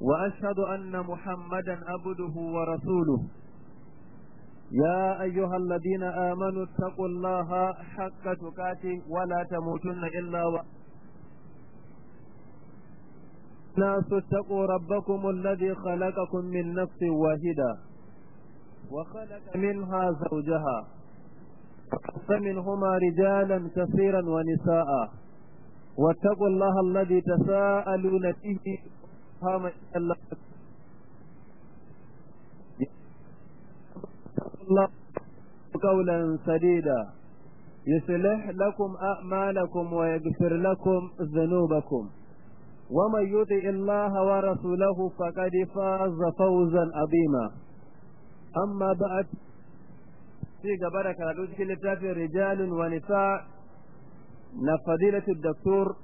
وأشهد أن محمدا عبده ورسوله يا أيها الذين آمنوا اتقوا الله حق تقاته ولا تموتن إلا و الناس اتقوا ربكم الذي خلقكم من نفس واحدة وخلق منها زوجها فمنهما رجالا كثيرا ونساء واتقوا الله الذي تساءلون به الله الله. قولا سديدا. يصلح لكم أعمالكم ويغفر لكم ذنوبكم. ومن يطع الله ورسوله فقد فاز فوزا عظيما. أما بعد في جبرك كلتاف رجال ونساء. نفضيلة الدكتور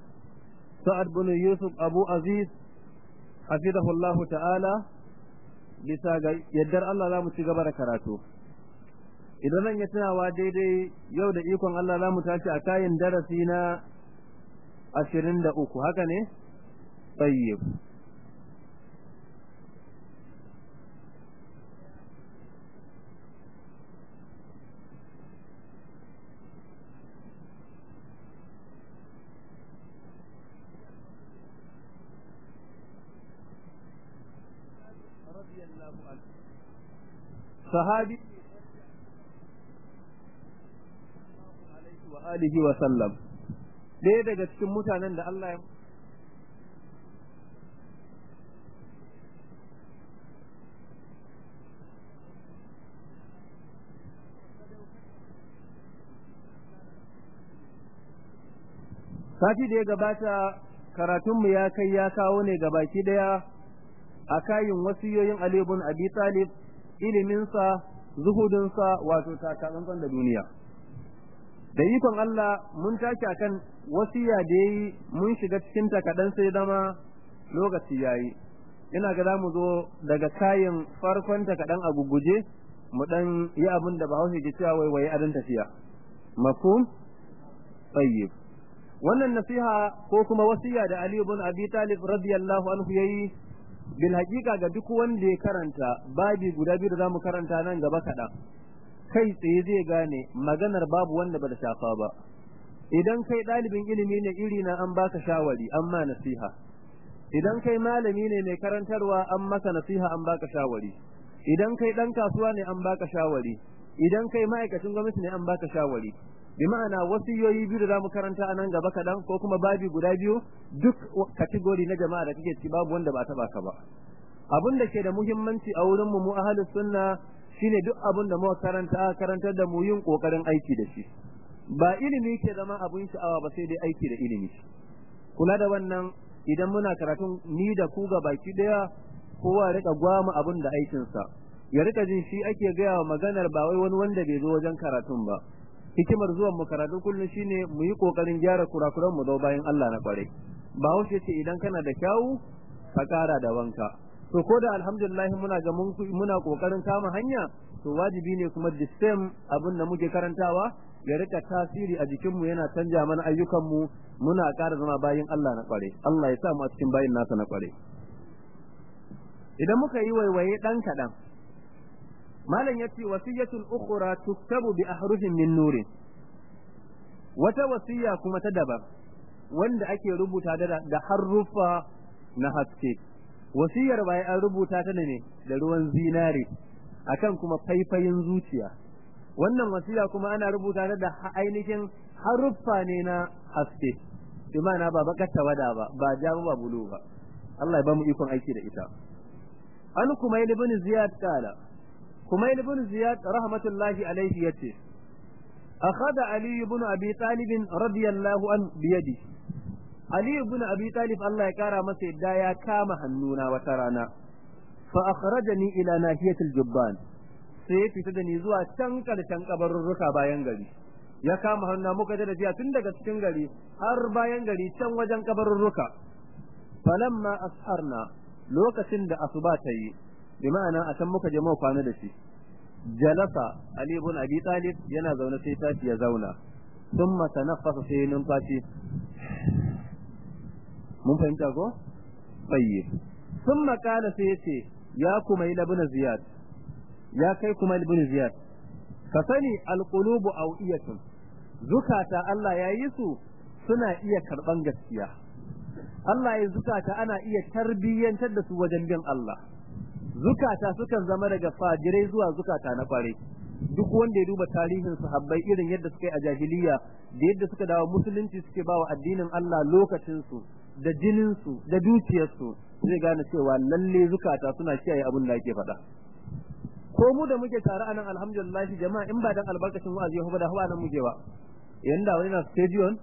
سعد بن يوسف أبو عزيز. hafizahullahu ta'ala bisa ga yaddar Allah za mu ci gaba da karatu. Idan zan yi tunawa daidai yau da ikon Allah za mu tashi a kayan darasi na ashirin da uku haka ne? Tsayyib sahabi alihi wa sallam. Ɗaya daga cikin mutanen da Allah ya Sati da ya gabata karatunmu ya kai ya kawo ne ga baki ɗaya a kayin wasiyoyin Ali ibn Abi Talib. Iliminsa zuhudinsa wato takatsantsan da duniya. Da ikon Allah mun tashi akan wasiya da yayi mun shiga cikin takadan sai dama lokaci yayi ina ga za mu zo daga kayan farkon takadan a guguje mu dan yi abin da Bahaushe ke cewa waiwaye adon tafiya. Mafhum? Tayyib. Wannan nasiha ko kuma wasiya da Ali ibn Abi Talib radiyallahu anhu yayi bil haƙiƙa ga duk wanda ya karanta babi guda biyu da za mu karanta nan gaba kaɗan kai tsaye zai gane maganar babu wanda ba da shafa ba. Idan kai ɗalibin ilimi ne iri na an baka shawari an ma nasiha. Idan kai malami ne mai karantarwa an maka nasiha an baka shawari. Idan kai ɗan kasuwa ne an baka shawari. Idan kai ma'aikacin gwamnati ne an baka shawari. Bi ma'ana wasiyoyi biyu da za mu karanta a nan gaba kaɗan ko kuma babi guda biyu duk kategori na jama'a da kake ci babu wanda ba taɓa ka ba. Abin da ke da muhimmanci a wurin mu mu ahlus sunna shine duk abin da muka karanta karantar da mu yin ƙoƙarin aiki da shi. Ba ilimi ke zama abun sha'awa ba sai dai aiki da ilimi. Kula da wannan idan muna karatun ni da ku ga baki ɗaya kowa riƙa gwama abin da aikinsa. Ya riƙa jin shi ake gaya wa maganar ba wai wani wanda bai zo wajen karatun ba. Hikimar zuwan mu karatu kullum shine mu yi ƙoƙarin gyara kurakuran mu bayan Allah na kware. Ba haushe ce idan kana da kyawu ka kara da wanka. To ko da alhamdulillah muna ga muna ƙoƙarin kama hanya to wajibi ne kuma the same abin da muke karantawa ya riƙa tasiri a jikin mu yana canja mana ayyukan mu. Muna ƙara zama bayin Allah na kware. Allah ya sa mu a cikin bayin nasa na kware. Idan muka yi waiwaye dan kadan malam ya ce wasiyatul ukhra tuktabu bi ahrufin min nurin. Wata wasiya kuma ta daban wanda ake rubuta da haruffa na haske. Wasiyar bai an rubuta ta ne da ruwan zinare akan kuma faifayin zuciya. Wannan wasiya kuma ana rubuta ta da ainihin haruffa ne na haske. Bi ma'ana ba bakar tawada ba ba ja ba bulu ba. Allah ya ba mu ikon aiki da ita. An kuma ibn ziyad kala kuma ibn ziyad rahmatullahi alaihi ya ce akhadha ali ibn abi talib radiyallahu an biyadi. Ali ibn abi talib Allah ya kara masa yadda ya kama hannuna wata rana. Fa akhrajani ila nahiyatil jubban. Sai ya fita da ni zuwa can ƙarshen kabarurruka bayan gari. Ya kama hannuna muka da jiya tun daga cikin gari har bayan gari can wajen kabarurruka. Falamma asharna lokacin da asuba ta yi bi ma'ana a can muka je mu kwana da shi. Jalasa ali ibn abi talib yana zaune sai tashi ya zauna. Thumma tanaffasa sai numfashi. Mun fahimta ko? Tayyib. Thumma qala sai ya ce ya kuma ibn ziyad ya kai kuma ibn ziyad ka sani alqulubu awiyatun. Zukata Allah ya yi su suna iya karɓan gaskiya. Allah ya zukata ana iya tarbiyyantar da su wajen bin Allah. Zukata sukan zama daga fajirai zuwa zukata na kware duk wanda ya duba tarihin sahabbai irin yadda suka yi a jahiliya da yadda suka dawo musulunci suke bawa addinin Allah lokacin su da jinin su da dukiyar su zai gane cewa lalle zukata suna kiyaye abin da ake faɗa. Ko mu da muke tare a nan alhamdulillah jama'a in ba dan albarkacin wa'azi ya da hawa nan muke ba. Yanda wani na stadium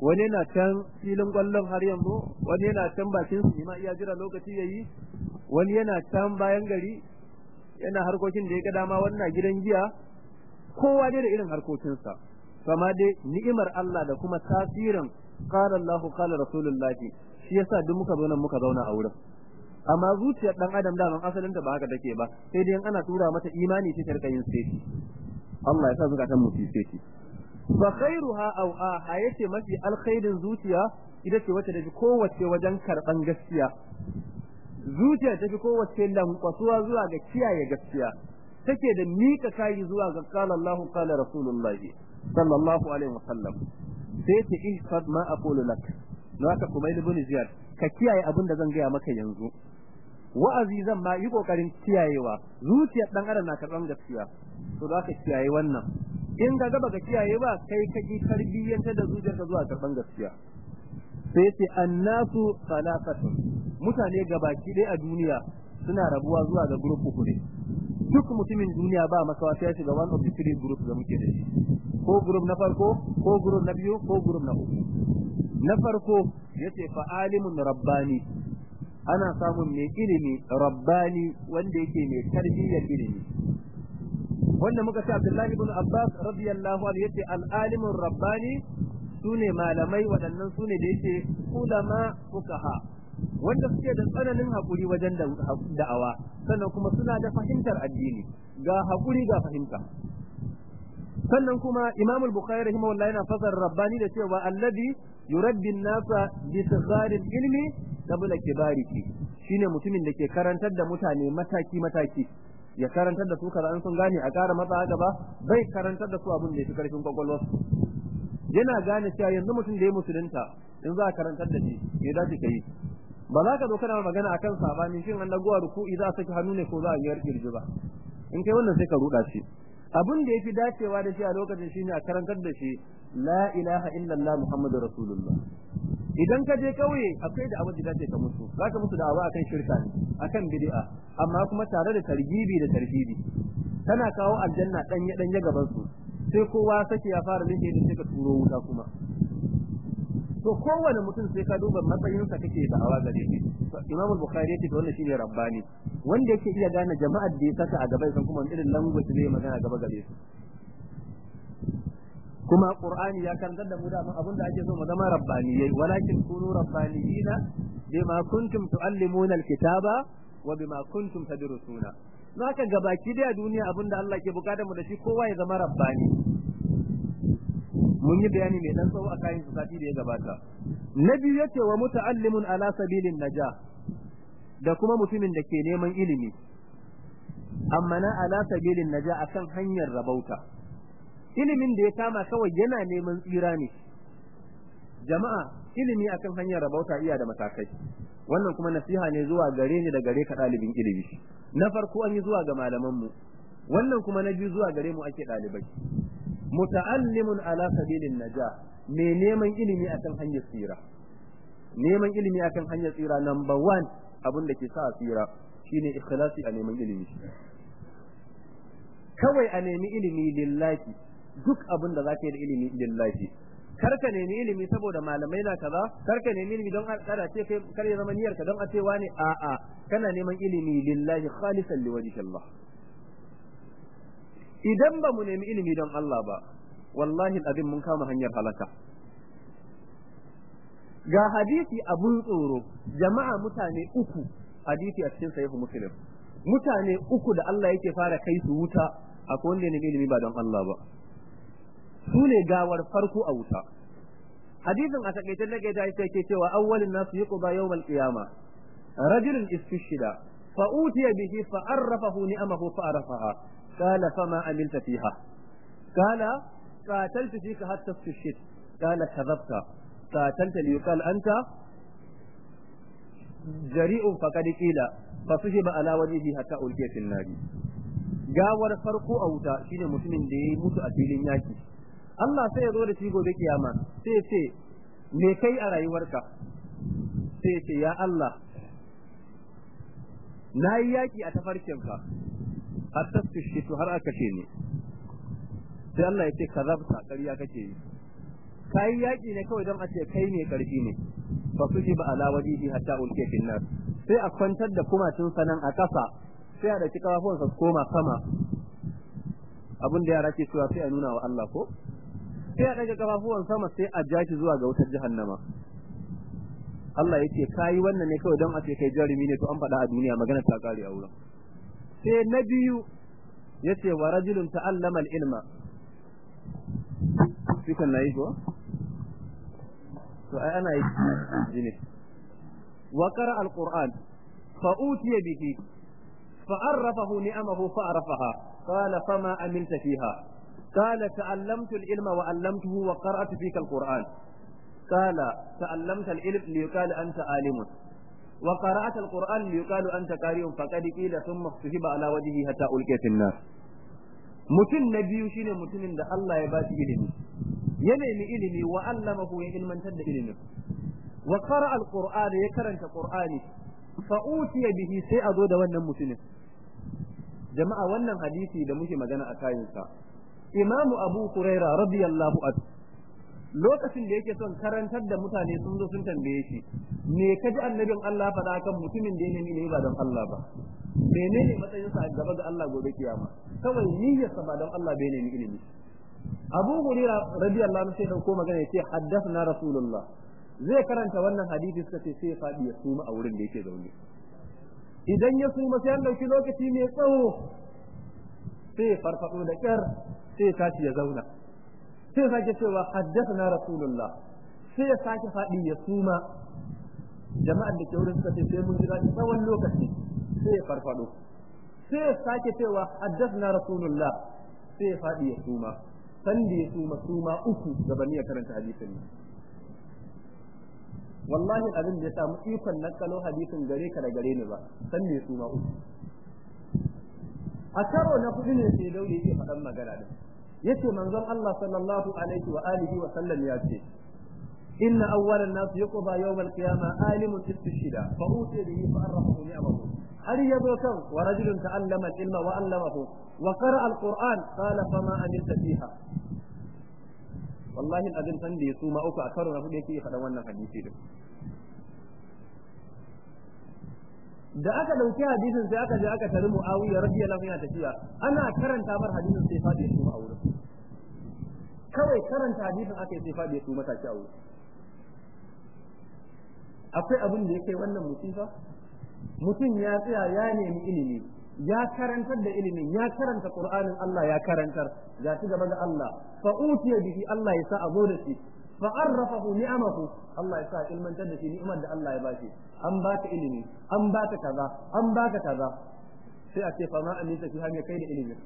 wani na can filin ƙwallon har yanzu wani yana can bakin su ma iya jira lokaci yayi wani yana can bayan gari yana harkokin da ya ga dama wannan gidan giya. Kowa dai da irin harkokinsa. Kama dai ni'imar Allah da kuma tasirin qala Allah qala Rasulullah shi yasa duk muka zo muka zauna a wurin. Amma zuciyar dan adam da ban asalin ta ba haka take ba. Sai dai ana tura mata imani ta tarka yin sai Allah ya sa zukatan mu sai fa khairuha aw a ya ce mafi alkhairin zuciya ita ce wacce da kowace wajen karɓan gaskiya. Zuciya ta fi kowace lankwasuwa zuwa ga kiyaye gaskiya. Take da mika kayi zuwa ga qala Allahu qala Rasulullah sallallahu alaihi wasallam. Sai ta ihfad ma aqulu lak. Na ka kuma ibn ziyad ka kiyaye abin da zan gaya maka yanzu. Wa'azi zan ma yi ƙoƙarin kiyayewa. Zuciyar dan adam na karɓan gaskiya. To za ka kiyaye wannan. In ga baka kiyaye ba kai ka ki tarbiyyantar da zuciyarka zuwa karɓan gaskiya. Sai ce annasu salafatun mutane gabaki ɗaya a duniya suna rabuwa zuwa ga group uku ne. Duk mutumin duniya ba makawa sai shiga one of the three groups da muke da shi. Ko group na farko ko group na biyu ko group na uku. Na farko ya ce fa alimun rabbani. Ana samun mai ilimi rabbani wanda yake mai tarbiyyar ilimi. Wanda muka ce Abdullahi ibn Abbas radiyallahu anhu ya ce al-alimur rabbani su ne malamai waɗannan su ne da yake ulama fukaha wanda suke da tsananin haƙuri wajen da'awa sannan kuma suna da fahimtar addini. Ga haƙuri ga fahimta. Sannan kuma Imam al-Bukhari rahimahullah yana fasar rabbani da cewa alladhi yuraddi an-nasa bi sigharil ilmi qabla kibariki shine mutumin da ke karantar da mutane mataki mataki. Ya karantar da su kaza an sun gane a ƙara matsa gaba bai karantar da su abin da ya fi ƙarfin kwakwalwarsu yana gane cewa yanzu mutum da ya musulunta in za a karantar da shi me za ka yi? Ba za ka zo kana magana akan saɓani shin an dagowa ruku'i za a saki hannu ne ko za a yi ƙirji ba? In kai wannan sai ka ruda shi. Abin da yafi dacewa da shi a lokacin shine a karantar da shi la ilaha illallah muhammadur rasulullah. Idan ka je kauye akwai da abin da dace ka mutu. Zaka mutu da awa akan shirka ne akan bid'a amma kuma tare da targibi da tarhibi. Tana kawo aljanna danye danye gaban su sai kowa sake ya fara nake da sai ka turo wuta kuma. To kowane mutum sai ka duba matsayinsa kake da awa gare shi. Imam Bukhari yake to wannan shine rabbani. Wanda yake iya gane jama'ar da ya saka a gaba san kuma irin language zai magana gaba gare su kuma Qur'ani ya karantar da mu da abin da ake so mu zama rabbaniyai walakin kunu rabbaniyina bima kuntum tuallimuna alkitaba wa bima kuntum tadrusuna. Naka gabaki da duniya abin da Allah ke buƙata mu da shi kowa ya zama rabbani. Mun yi bayani mai dan tsawo a kayan sati da ya gabata. Na biyu ya ce wa muta'allimun ala sabilin najah da kuma mutumin da ke neman ilimi. Amma na ala sabilin najah akan hanyar rabauta. Ilimin da ya kama kawai yana neman tsira ne. Jama'a ilimi akan hanyar rabauta iya da matakai. Wannan kuma nasiha ne zuwa gare ni da gare ka ɗalibin ilimi. Na farko an yi zuwa ga malamanmu. Wannan kuma na biyu zuwa gare mu ake ɗalibai. Muta'allimun ala sabilin najah. Me neman ilimi akan hanyar tsira? Neman ilimi akan hanyar tsira number one abin da ke sa tsira shine ikhlasi a neman ilimi. Kawai a nemi ilimi lillahi duk abin da zaka yi da ilimi lillahi. Kar ka nemi ilimi saboda malamai na kaza kar ka nemi ilimi don kada ce kai kar ya zama niyyar ka don a ce wani a a kana neman ilimi lillahi khalisan liwajhi Allah. Idan ba mu nemi ilimi don Allah ba wallahi abin mun kama hanyar halaka. Ga hadisi abun tsoro jama'a mutane uku hadisi a cikin sahihu muslim. Mutane uku da Allah yake fara kai su wuta akwai wanda ne ilimi ba don Allah ba. Su ne gawar farko a wuta. Hadisin a taƙaice da gaida yake ke cewa awwalin nasu yuqba yawmal qiyama rajulun istishhida fa utiya bihi fa arrafahu ni'amahu fa arafaha. Qala fama amilta fiha? Qala qataltu fika hatta istishhid qala kadhabta. Qatalta liyuqal anta jari'un faqad qila. Fa suhiba ala wajhihi hatta ulqiya fil nari. Gawar farko a wuta shine mutumin da yayi mutu a filin yaki. Allah sai ya zo da shi gobe kiyama. Sai ce me kai a rayuwarka? Sai ce ya Allah na yi yaki a tafarkinka har ta har aka ce ni. Sai Allah ya ce kazabta ƙarya kake yi. Kai yaki ne kawai don a ce kai ne ƙarfi ne. Fa kuji ba ala wajihi hatta ulke fil nar sai a kwantar da kumatun sanan a kasa sai a ɗauki kafafuwan sa koma sama. Abin da yara ke cewa sai a nuna wa Allah ko? Sai a daga kafafuwan sama sai a ja zuwa ga wutar jahannama. Allah yake kai wannan ne kawai don a ce kai jarumi ne to an faɗa a duniya magana ta kare a wurin. Sai na biyu ya ce wa rajulun ta'allama al-ilma. Fikan na yi ko? To ai ana yi. Ne. Wa qara al-Qur'an fa utiya bihi fa arrafahu ni'amahu fa arafaha qala fama amilta fiha. قال تعلمت العلم وعلمته وقرأت فيك القرآن قال تعلمت العلم ليقال أنت عالم وقرأت القرآن ليقال أنت قارئ فقد قيل ثم اختفب على وجهه حتى ألقي في النار mutum na biyu shine mutumin da Allah ya ba shi ilimi ya nemi ilimi wa allamahu ya ilmantar da ilimin wa qara alquran ya karanta qur'ani fa utiya bihi sai a zo da wannan mutumin jama'a wannan hadisi da muke magana a kayansa imamu abu huraira radiyallahu anhu. Lokacin da yake son karantar da mutane sun zo sun tambaye shi me kaji annabin Allah faɗa kan mutumin da ya ne ba don Allah ba? Menene matsayin sa gaba ga Allah gobe kiyama? Kawai niyyar sa ba don Allah bai nemi ilimi. Abu Hurairah radiyallahu anhu sai ɗauko magana ya ce haddathna Rasulullah. Zai karanta wannan hadisi suka ce sai faɗi ya suma a wurin da yake zaune. Idan ya suma sai an ɗauki lokaci mai tsawo sai farfado da kyar sai tashi ya zauna. Sai sake cewa haddathna Rasulullah. Sai ya sake faɗi ya suma. Jama'an da ke wurin suka ce sai mun jira tsawon lokaci. Sai ya farfado sai ya sake cewa haddathna rasulullah. Sai ya faɗi ya suma. San da ya suma suma uku gaban ya karanta hadisin wallahi abin da ya samu ikon nakalo hadisin gare ka da gare ni ba san da ya suma uku. a karo na kudu ne sai daure yake faɗan magana din. Yace manzon Allah sallallahu alaihi wa alihi wa sallam ya ce inna awwalan nas yuqba yawm al-qiyamah alimun istishida fa utiya bihi fa arrahu ni'amahu. Har ya zo kan wa rajulun ta'allama ilma wa 'allamahu wa qara'a al-qur'an. Qala fama amilta fiha. Wallahi abin san da ya suma uku a karo na kudu yake faɗan wannan hadisi din. Da aka ɗauki hadisin sai aka je aka tari Muawiya radiyallahu anhu tafiya. Ana karanta bar hadisin sai faɗi su a wurin. Kawai karanta hadisin aka sai faɗi su mataki a wurin. Akwai abin da yake wannan musifa mutum ya tsaya ya nemi ilimi ya karantar da ilimin ya karanta qur'anin Allah ya karantar. Ga shi gaba ga Allah. Fa utiya bihi Allah ya sa azo da shi. Fa arrafahu ni'amahu Allah ya sa ilmantar da shi ni'imar da Allah ya bashi an baka ilimi an baka kaza an baka kaza sai a ce fa ma amita fi hanya kai da ilimin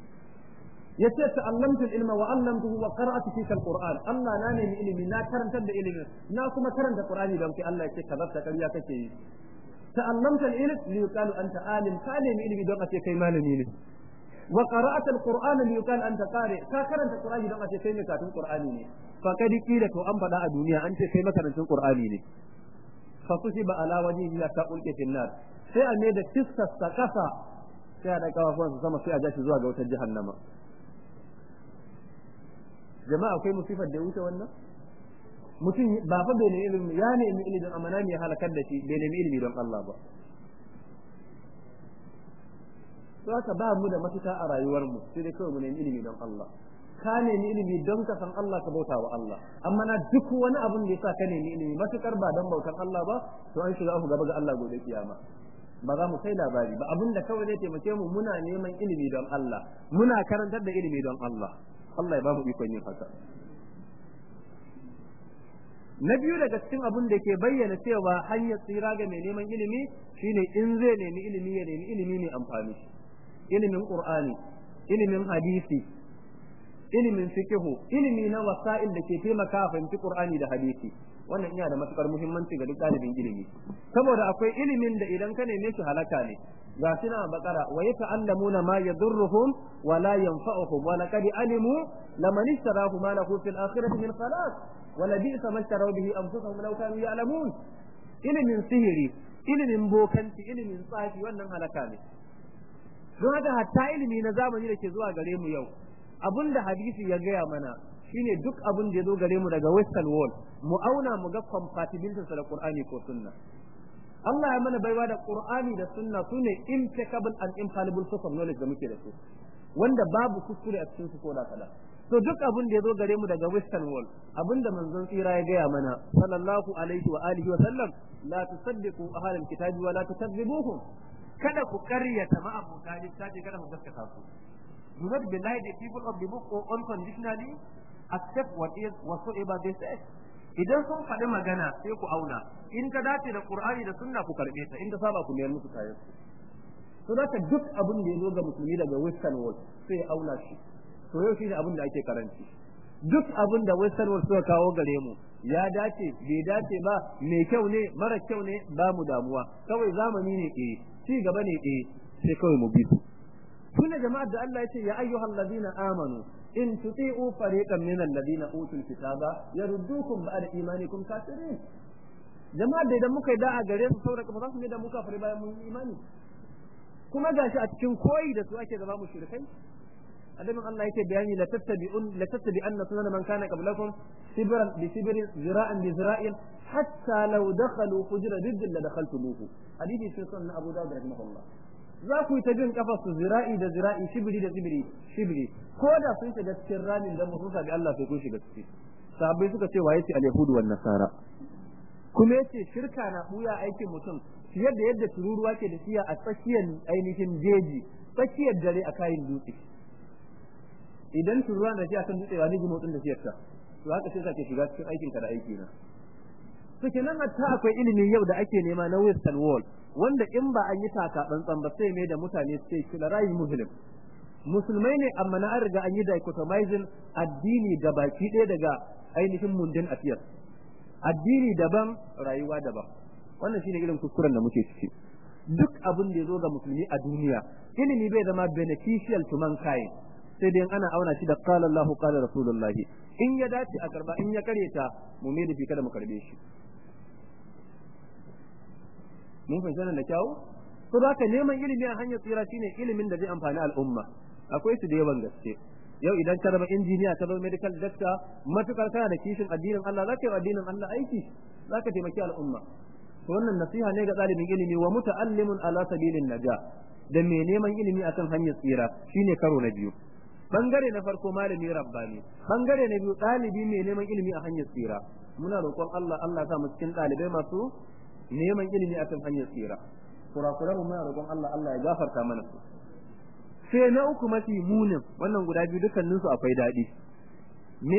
ya ce ta'allamtu al-ilma wa 'allamtuhu wa qara'tu fika al-qur'an Allah na nemi ilimi na karantar da ilimin na kuma karanta qur'ani don kai Allah ya ce kazabta kariya kake yi ta'allamta al-ilm li yuqalu anta alim ka nemi ilimi don a ce kai malami ne wa qara'ata al-qur'an li yuqalu anta qari ka karanta qur'ani don a ce kai ne katun qur'ani ne fa kadi kila to an faɗa a duniya an ce kai makarantun qur'ani ne. Fa kusiba ala wajhihi ta ulke fil sai a da kissa kasa sai a da kafafuwansa sama sai a ja shi zuwa ga wutar jahannama. Jama'a akwai musifar da ya wuce wannan? Mutum ba fa bai nemi ilimi ya nemi ilimin amma na me halakar da shi? Bai nemi ilimi don Allah ba. To haka ba mu da mafita a rayuwar mu sai dai kawai mu nemi ilimi don Allah. Ka nemi ilimi don ka san Allah ka bauta wa Allah. Amma na duk wani abun da yasa ka nemi ilimi matuƙar ba don bautar Allah ba to an shiga gaba ga Allah gobe kiyama. Ba za mu sai labari ba. Abin da kawai zai taimake mu muna neman ilimi don Allah. Muna karantar da ilimi don Allah. Allah ya ba mu ikon yin haka. Na biyu daga cikin abin da ke bayyana cewa hanyar tsira ga mai neman ilimi shine in zai nemi ilimi ya nemi ilimi mai amfani. Ilimin qur'ani ilimin hadisi ilimin fiqhu ilimi na wasa'il da ke taimaka fahimci qur'ani da hadisi. Wannan yana da matuƙar muhimmanci ga duk ɗalibin ilimi. Saboda akwai ilimin da idan ka neme shi halaka ne. Ga shi na bakara wa yata'allamuna ma yadurruhum wa la yanfa'uhum wa laqad alimu laman ishtarahu ma lahu fil akhirati min khalaq wa la bi'sa ma ishtaraw bihi anfusahum law kanu ya'lamun. Ilimin sihiri ilimin bokanci ilimin tsafi wannan halaka ne. Don haka hatta ilimi na zamani da ke zuwa gare mu yau abin da hadisi ya gaya mana shine duk abin da ya zo gare mu daga western world mu auna mu ga compatibility da Qur'ani ko sunna. Allah ya mana baiwa da Qur'ani da sunna su ne impeccable and infallible source of knowledge da muke da su wanda babu kuskure a cikin su ko da kada to duk abin da ya zo gare mu daga western world abin da manzon tsira ya gaya mana sallallahu alaihi wa alihi wa sallam la tusaddiqu ahlal kitabi wa la tukadzibuhum. Kada ku karyata ma'abuta littafi kada ku gaskata su. Do not belie the people of the book unconditionally accept what is whatsoever they say idan sun faɗi magana sai ku auna in ka dace da qur'ani da sunna ku karɓe ta in ta saba ku mayar musu kayan su to da duk abin da ya zo ga musulmi daga western world sai ya auna shi to yau shine abin da ake karanci duk abin da western world suka kawo gare mu ya dace bai dace ba mai kyau ne mara kyau ne ba mu damuwa kawai zamani ne eh ci gaba ne eh sai kawai mu bi su tuna jama'ar da Allah ya ce ya ayyuhal ladina amanu in tuti'u fariqan min alladhina utul kitaba yaruddukum ba'da imanikum kafirin. Jama'a da idan muka yi da'a gare su saboda ba za su ne da muka fari bayan mun imani. Kuma gashi a cikin koyi da su ake zama mushrikai annabin Allah yake bayani la tattabi'un la tattabi'anna sunan man kana qablakum sibran bi sibrin zira'an bi zira'in hatta law dakhalu hujra riddin la dakhaltumuhu. Hadisi sun sunan Abu Dawud rahimahullah. Za ku yi ta jin kafa su zira'i da zira'i shibiri da shibiri shibiri. Ko da sun shiga cikin ramin da mutum sabi Allah sai kun shiga ciki. Sahabbai suka ce wa ya ce al-yahudu wan nasara? Kuma ya ce shirka na buya aikin mutum fiye da yadda tururuwa ke da siya a tsakiyar ainihin jeji tsakiyar dare a kayan dutse. Idan tururuwa na siya kan dutse wa ne motsin da siyarta to haka sai ke shiga cikin aikinka da aiki na to kenan hatta akwai ilimin yau da ake nema na western world wanda in ba an yi taka tsantsan ba sai mai da mutane sai kila rayu muslim. Musulmai ne amma na an riga an yi dichotomizing addini da baki ɗaya daga ainihin mundin afiyar. Addini daban rayuwa daban. Wannan shine irin kuskuren da muke ciki. Duk abin da ya zo ga musulmi a duniya ilimi bai zama beneficial to mankind. Sai dai ana auna shi da qala Allahu qala Rasulullah in ya dace a karɓa in ya kareta mu mai da fi kada mu karɓe shi. Mun fahimta nan da kyau? To da ka neman ilimi a hanyar tsira shine ilimin da zai amfani al'umma. Akwai su da yawan gaske. Yau idan ka zama injiniya ka zama medical doctor matuƙar kana da kishin addinin Allah zaka yi addinin Allah aiki zaka taimaki al'umma. To wannan nasiha ne ga ɗalibin ilimi wa muta'allimun ala sabilin naja da mai neman ilimi akan hanyar tsira shine karo na biyu. Bangare na farko malami rabbani. Bangare na biyu ɗalibi mai neman ilimi a hanyar tsira. Muna roƙon Allah Allah sa mu cikin ɗalibai masu neman ilimi akan hanyar tsira. Kurakuran mu muna roƙon Allah Allah ya gafarta mana su. Sai na uku mafi munin wannan guda biyu dukkanin su akwai daɗi. Me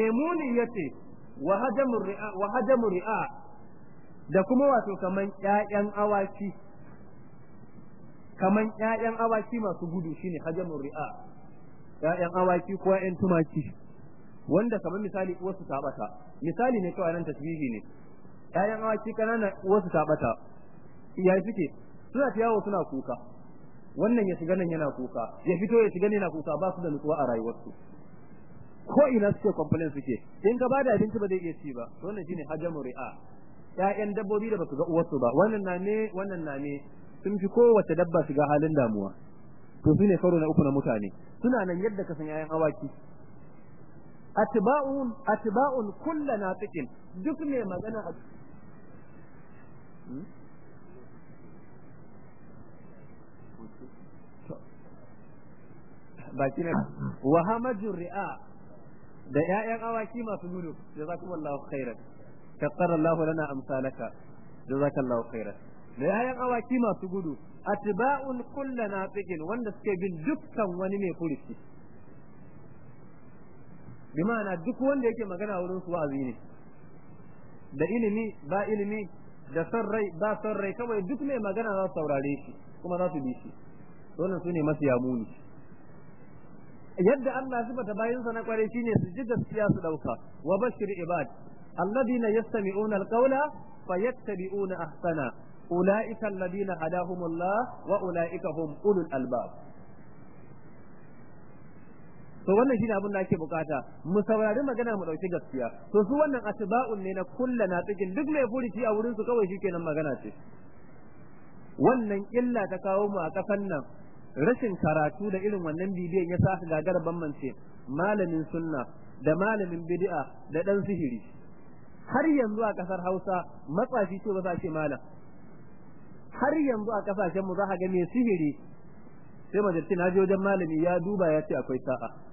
ya ce wa hajamu ri'a wa hajamu ri'a da kuma wato kaman ƴaƴan awaki. Kaman ƴaƴan awaki masu gudu shine hajamu ri'a. Ƴaƴan awaki ko ƴaƴan tumaki. Wanda kamar misali uwarsu ta bata misali ne kawai nan tasbihi ne. Ƴaƴan awaki kanana uwarsu ta bata iyaye suke suna ta yawo suna kuka. Wannan ya shiga nan yana kuka ya fito ya shiga yana kuka ba su da nutsuwa a rayuwarsu. Ko ina suke complain suke. In ka ba da abinci ba zai iya ci ba. Wannan shine hajamu ri'a. Ƴaƴan dabbobi da ba su ga uwarsu ba. Wannan na ne wannan na ne sun fi kowace dabba shiga halin damuwa. To su ne karo na uku na mutane. Suna nan yadda ka san ƴaƴan awaki. Atba'un atba'un kullu natiqin duk ne magana baki ne. Wa hamajur ri'a. Da ƴaƴan awaki masu gudu. Jazakumullahu khairan. Kaffara Allah lana amsalaka. Jazakallahu khairan. Da ƴaƴan awaki masu gudu. Atba'un kullu nafiqin. Wanda suke bin dukkan wani mai furuci. Bi ma'ana duk wanda yake magana wurin su wa'azi ne. Da ilimi ba ilimi da son rai ba son rai kawai duk mai magana za su saurare shi kuma za su bi shi. Wannan su ne masu yamuni yadda Allah sifata bayinsa na kware shine su ji gaskiya su ɗauka wa bashir ibad alladhina yastami'una alqawla fayattabi'una ahsana. Ulaika alladhina hadahumullah wa ulaika hum ulul albab. To wannan shine abin da ake buƙata. Mu saurari magana mu ɗauki gaskiya. To su wannan atba'un ne na kullu na tsikin duk mai furuci a wurin su kawai shikenan magana ce. Wannan illa ta kawo mu a kasan nan. Rashin karatu da irin wannan bidiyon ya sa gagara bambance malamin sunna da malamin bid'a da dan sihiri. Har yanzu a ƙasar Hausa matsafi ce ba za ce malam. Har yanzu a ƙasashen mu za ka ga mai sihiri. Sai majalci na je wajen malami ya duba ya ce akwai sa'a.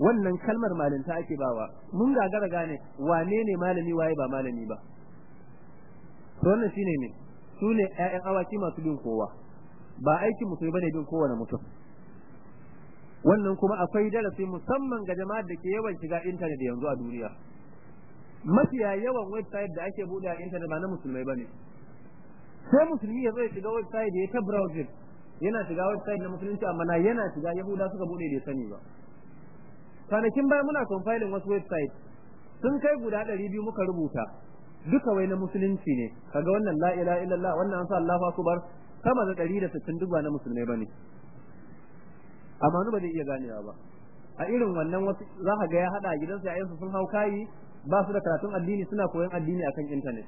Wannan kalmar malinta ake bawa. Mun gagara gane wane ne malami waye ba malami ba. To wannan shine ne su ne ƴaƴan awaki masu bin kowa. Ba aikin mutum ba ne bin kowane mutum. Wannan kuma akwai darasi musamman ga jama'ar da ke yawan shiga intanet yanzu a duniya. Mafiya yawan website da ake buɗe a intanet ba na musulmai ba ne. Sai musulmi ya ya shiga website ya ta browsing. Yana shiga website na musulunci amma na yana shiga yahuda suka buɗe da sani ba. Kwanakin baya muna compiling wasu website sun kai guda ɗari biyu muka rubuta. Duka wai na musulunci ne. Kaga wannan la ilaha illallah wannan an sa Allahu akbar sama da ɗari da na musulmai ba ne amma ba zai iya ganewa ba. A irin wannan wasu za ka ga ya hada gidansu yayansu sun hau kayi ba su da karatun addini suna koyon addini akan intanet.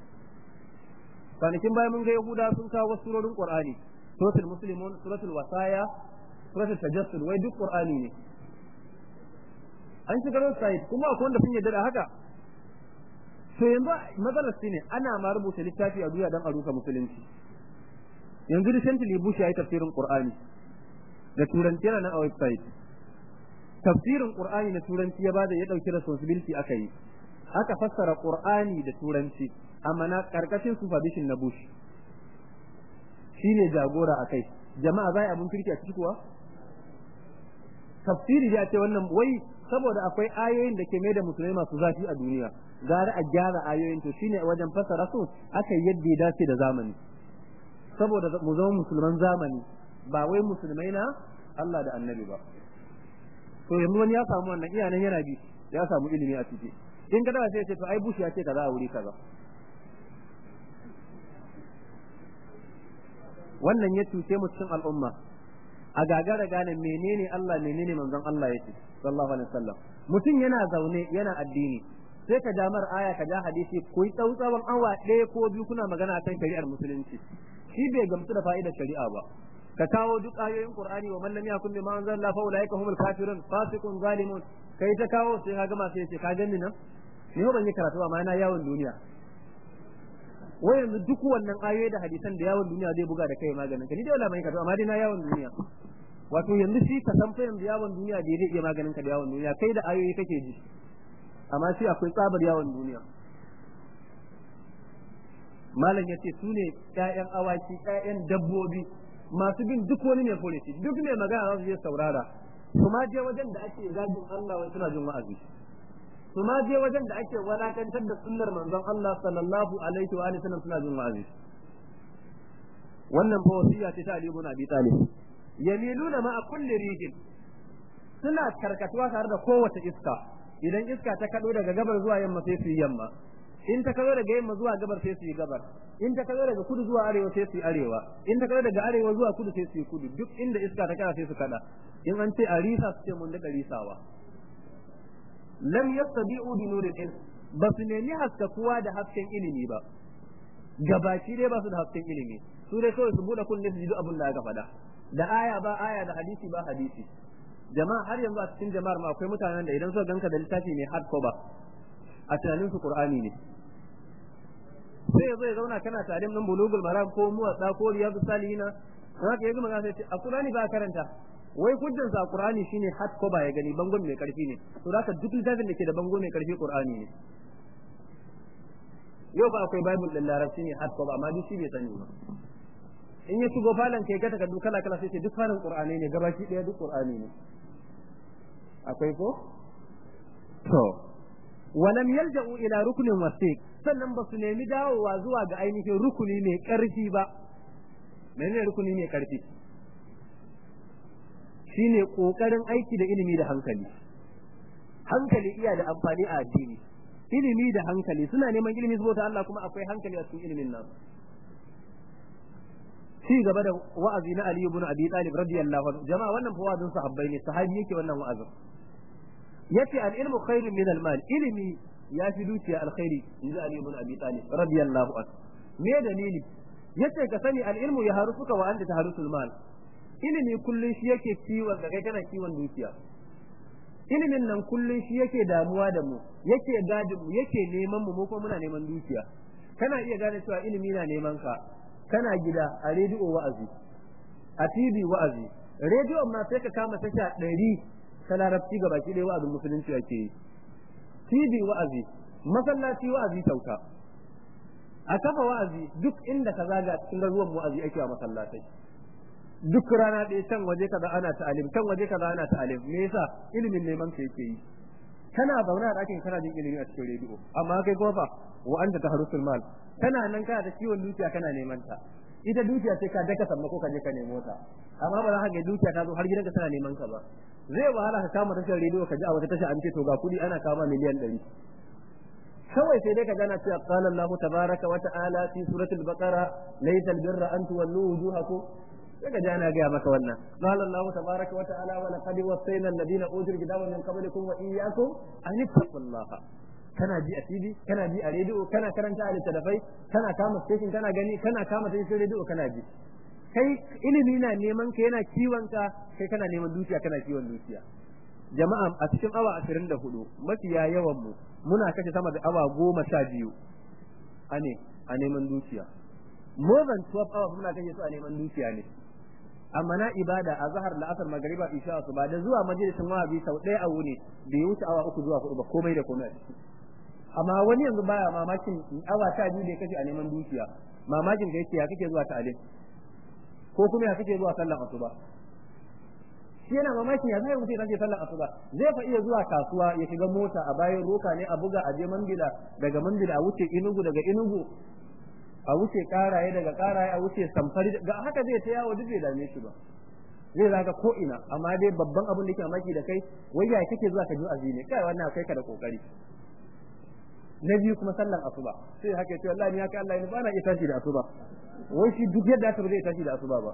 Kwanakin baya mun ga yahuda sun kawo wasu surorin qur'ani. Suratul muslimun suratul wasaya suratul tajassud wai duk qur'ani ne. An shiga website kuma akwai wanda sun yarda da haka. To yanzu matsalar ne ana ma rubuta littafi a duniya don a rusa musulunci. Yanzu recently Bush ya yi tafsirin Qur'ani da turanci yana a website. Tafsirin Qur'ani na turanci ya ba da ya ɗauki responsibility aka yi. Aka fassara Qur'ani da turanci amma na ƙarƙashin supervision na Bush. Shine jagora akai jama'a zai abun kirki a ciki kuwa? Tafsiri ya ce wannan wai saboda akwai ayoyin da ke mai da musulmai masu zafi a duniya. Gara a gyara ayoyin to shine wajen fassara su aka yadda ya dace da zamani. Saboda mu zama musulman zamani ba wai musulmai na Allah da annabi ba. To yanzu wani ya samu wannan iyanan yana bi ya samu ilimi a ciki. In kada sai ce to ai bushi ya ce kaza a wuri kaza. Wannan ya cuce mu cikin al'umma. A gagara gane menene Allah menene manzon Allah yake sallallahu alaihi wasallam. Mutum yana zaune yana addini sai ka ja mar aya ka ja hadisi ku yi tsautsawan awa ɗaya ko biyu kuna magana akan shari'ar musulunci. Shi bai gamsu da fa'idar shari'a ba. Ka kawo duk ayoyin qur'ani wa man lam yakun bima anzala fa ulaika humul kafirun fasiqun zalimun. Kai ta kawo sai ka gama sai ce ka ganni nan? Ni ban yi karatu amma na yawon duniya. Wai yanzu duk wannan ayoyi da hadisan da yawon duniya zai buga da kai maganin ka? Ni dai wala ban yi karatu amma dai na yawon duniya. Wato yanzu shi ka san fa yanzu yawon duniya da zai iya maganin ka da yawon duniya kai da ayoyi kake ji. Amma shi akwai tsabar yawon duniya. Malam ya ce su ne ƴaƴan awaki ƴaƴan dabbobi masu bin duk wani mai policy duk mai magana za su je saurara. Su ma je wajen da ake zagin Allah wai suna jin wa'azi. Su ma je wajen da ake walakantar da sunnar manzon Allah sallallahu alaihi wa sallam suna jin wa'azi. Wannan fa wasiya ce ta Ali ibn Abi Talib. Yamiluna ma kulli rihin. Suna karkatuwa tare da kowace iska. Idan iska ta kado daga gabar zuwa yamma sai su yi yamma. In ta kado daga yamma zuwa gabar sai su yi gabar. In ta kado daga kudu zuwa arewa sai su yi arewa. In ta kado daga arewa zuwa kudu sai su yi kudu. Duk inda iska ta kada sai su kada in an ce a risa su ce mun daga risawa. Lam yastabi'u bi nuril ilm. Ba su nemi haskakuwa da hasken ilimi ba. Gabaki dai ba su da hasken ilimi. Su dai kawai su buɗe kunne su ji duk abin da aka faɗa. Da aya ba aya da hadisi ba hadisi. Jama'a har yanzu a cikin jama'ar ma akwai mutanen da idan suka ganka da littafi mai hard cover a tunanin su qur'ani ne. Sai ya zo ya zauna kana talim nan bulugul maram ko muwatsa ko riyadu salihina. Haka yaji magana sai a qur'ani ba karanta. Wai hujjan sa qur'ani shine hard cover ya gani bangon mai ƙarfi ne. To zaka duk littafin da ke da bango mai ƙarfi qur'ani ne. Yau ba akwai bible din larabci ne hard cover amma duk shi bai sani ba. In ya shigo falon kai ga takardu kala kala sai ce duk falon qur'ani ne gabaki ɗaya duk qur'ani ne. Akwai ko? To walam yalja'u ila rukunin wasiq sannan ba su nemi dawowa zuwa ga ainihin rukuni mai ƙarfi ba. Menene rukuni mai ƙarfi? Shine ƙoƙarin aiki da ilimi da hankali. Hankali iya da amfani a addini. Ilimi da hankali. Suna neman ilimi saboda Allah kuma akwai hankali a cikin ilimin nan. Ci gaba da wa'azi na Ali ibn Abi Talib radiyallahu anhu. Jama'a wannan fa wa'azin sahabbai ne. Sahabi yake wannan wa'azin. Yace al ilmu khairun min al mal ilimi ya fi dukiya alkhairi inda Ali ibn Abi Talib radiyallahu anhu. Me dalili? Yace ka sani al ilmu ya harusuka wa anta taharusul mal ilimi kullun shi yake kiwon da kai kana kiwon dukiya. Ilimin nan kullun shi yake damuwa da mu yake gadin mu yake neman mu mu kuma muna neman dukiya. Kana iya gane cewa ilimi na neman ka. Kana gida a rediyo wa'azi a TV wa'azi. Rediyon ma sai ka kama tasha ɗari ta larabci ga baki ɗaya wa'azin musulunci ake yi. TV wa'azi masallaci wa'azi kyauta. A kafa wa'azi duk inda ka zaga cikin garuwan wa'azi ake wa masallatai. Duk rana ɗaya can waje kaza ana ta'alim can waje kaza ana ta'alim. Me yasa? Ilimin neman ka yake yi. Kana zaune a ɗakin kana jin ilimi a cikin rediyo. Amma kai kuma fa wa anta tahrusul mal? Kana nan kana da kiwon dukiya kana neman ta. Ita dukiya sai ka daka sannan ko ka je ka nemo ta. Amma ba za ka ga dukiya ta zo har gidanka tana neman ka ba. Zai wahala ka kama tashar rediyo ka ji a wata tasha an ce to ga kuɗi ana kama miliyan ɗari. Kawai sai dai ka gana cewa qala Allah tabaraka wa ta'ala fi suratul baqara laysa albirra an tuwallu wujuhakum. Sai ka ji ana gaya maka wannan. Qala Allah tabaraka wa ta'ala wa laqad wasayna alladhina utul kitaba min qablikum wa iyyakum an taqullaha kana ji a TV kana ji a rediyo kana karanta a littattafai kana kama station kana gani kana kama station rediyo kana ji. Kai ilimi na neman ka yana kiwon ka kai kana neman dukiya kana kiwon dukiya. Jama'a a cikin awa ashirin da huɗu mafiya yawan mu muna kashe sama da awa goma sha biyu a ne a neman dukiya. More than 12 hours muna kashe su a neman dukiya ne. Amma na ibada a zahar la'asar magariba isha su ba da zuwa majalisin wahabi sau ɗaya a wuni bai wuce awa uku zuwa huɗu ba komai da komai amma wani yanzu baya mamakin awa sha biyu da ya kashe a neman dukiya. Mamakin da yake ya kake zuwa ta'alim ko kuma ya kake zuwa sallan asuba? Shi yana mamakin ya zai mutum kake sallan asuba? Zai fa iya zuwa kasuwa ya shiga mota a bayan roka ne a buga a je mandila daga mandila a wuce inugu daga inugu a wuce karaye daga karaye a wuce samfari ga haka zai ta yawo duk bai dame shi ba. Zai zaka ko ina amma dai babban abin da ke mamaki da kai wai ya kake zuwa ka ji azumi kai wannan kai ka da ƙoƙari na biyu kuma sallan asuba. Sai haka ce wallahi ya kai Allah ne ba na iya tashi da asuba. Wai shi duk yadda aka zai tashi da asuba ba.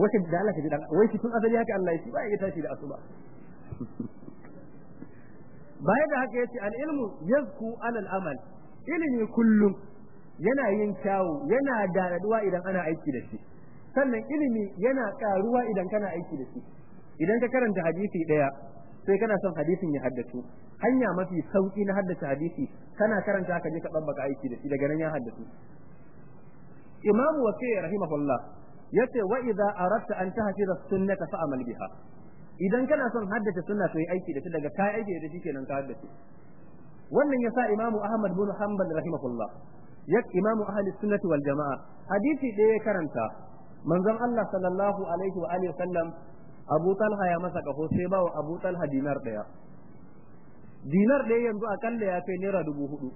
Wace da Allah ka ji dan wai shi tun asali haka Allah ya ba ya tashi da asuba. Baya da haka ya ce al ilmu yazku alal amal. Ilimi kullum yana yin kyawu yana daraduwa idan ana aiki da shi. Sannan ilimi yana karuwa idan kana aiki da shi. Idan ka karanta hadisi ɗaya sai kana son hadisin ya haddace. Hanya mafi sauƙi na haddace hadisi kana karanta ka je ka baka aiki da shi daga nan ya haddace. Imam wasi rahimahullah ya ce wa idza aradta an tahfiza sunnata fa biha. Idan kana son haddace sunna to yi aiki da shi daga kai aiki da shi kenan ka haddace. Wannan yasa imamu ahmad bin hanbal rahimahullah yak imamu ahli sunnati wal jamaa hadisi da ya karanta manzon Allah sallallahu alaihi wa alihi sallam Abu Talha ya masa kafo sai ba wa Abu Talha dinar ɗaya dinar ɗaya yanzu akalla ya kai naira dubu huɗu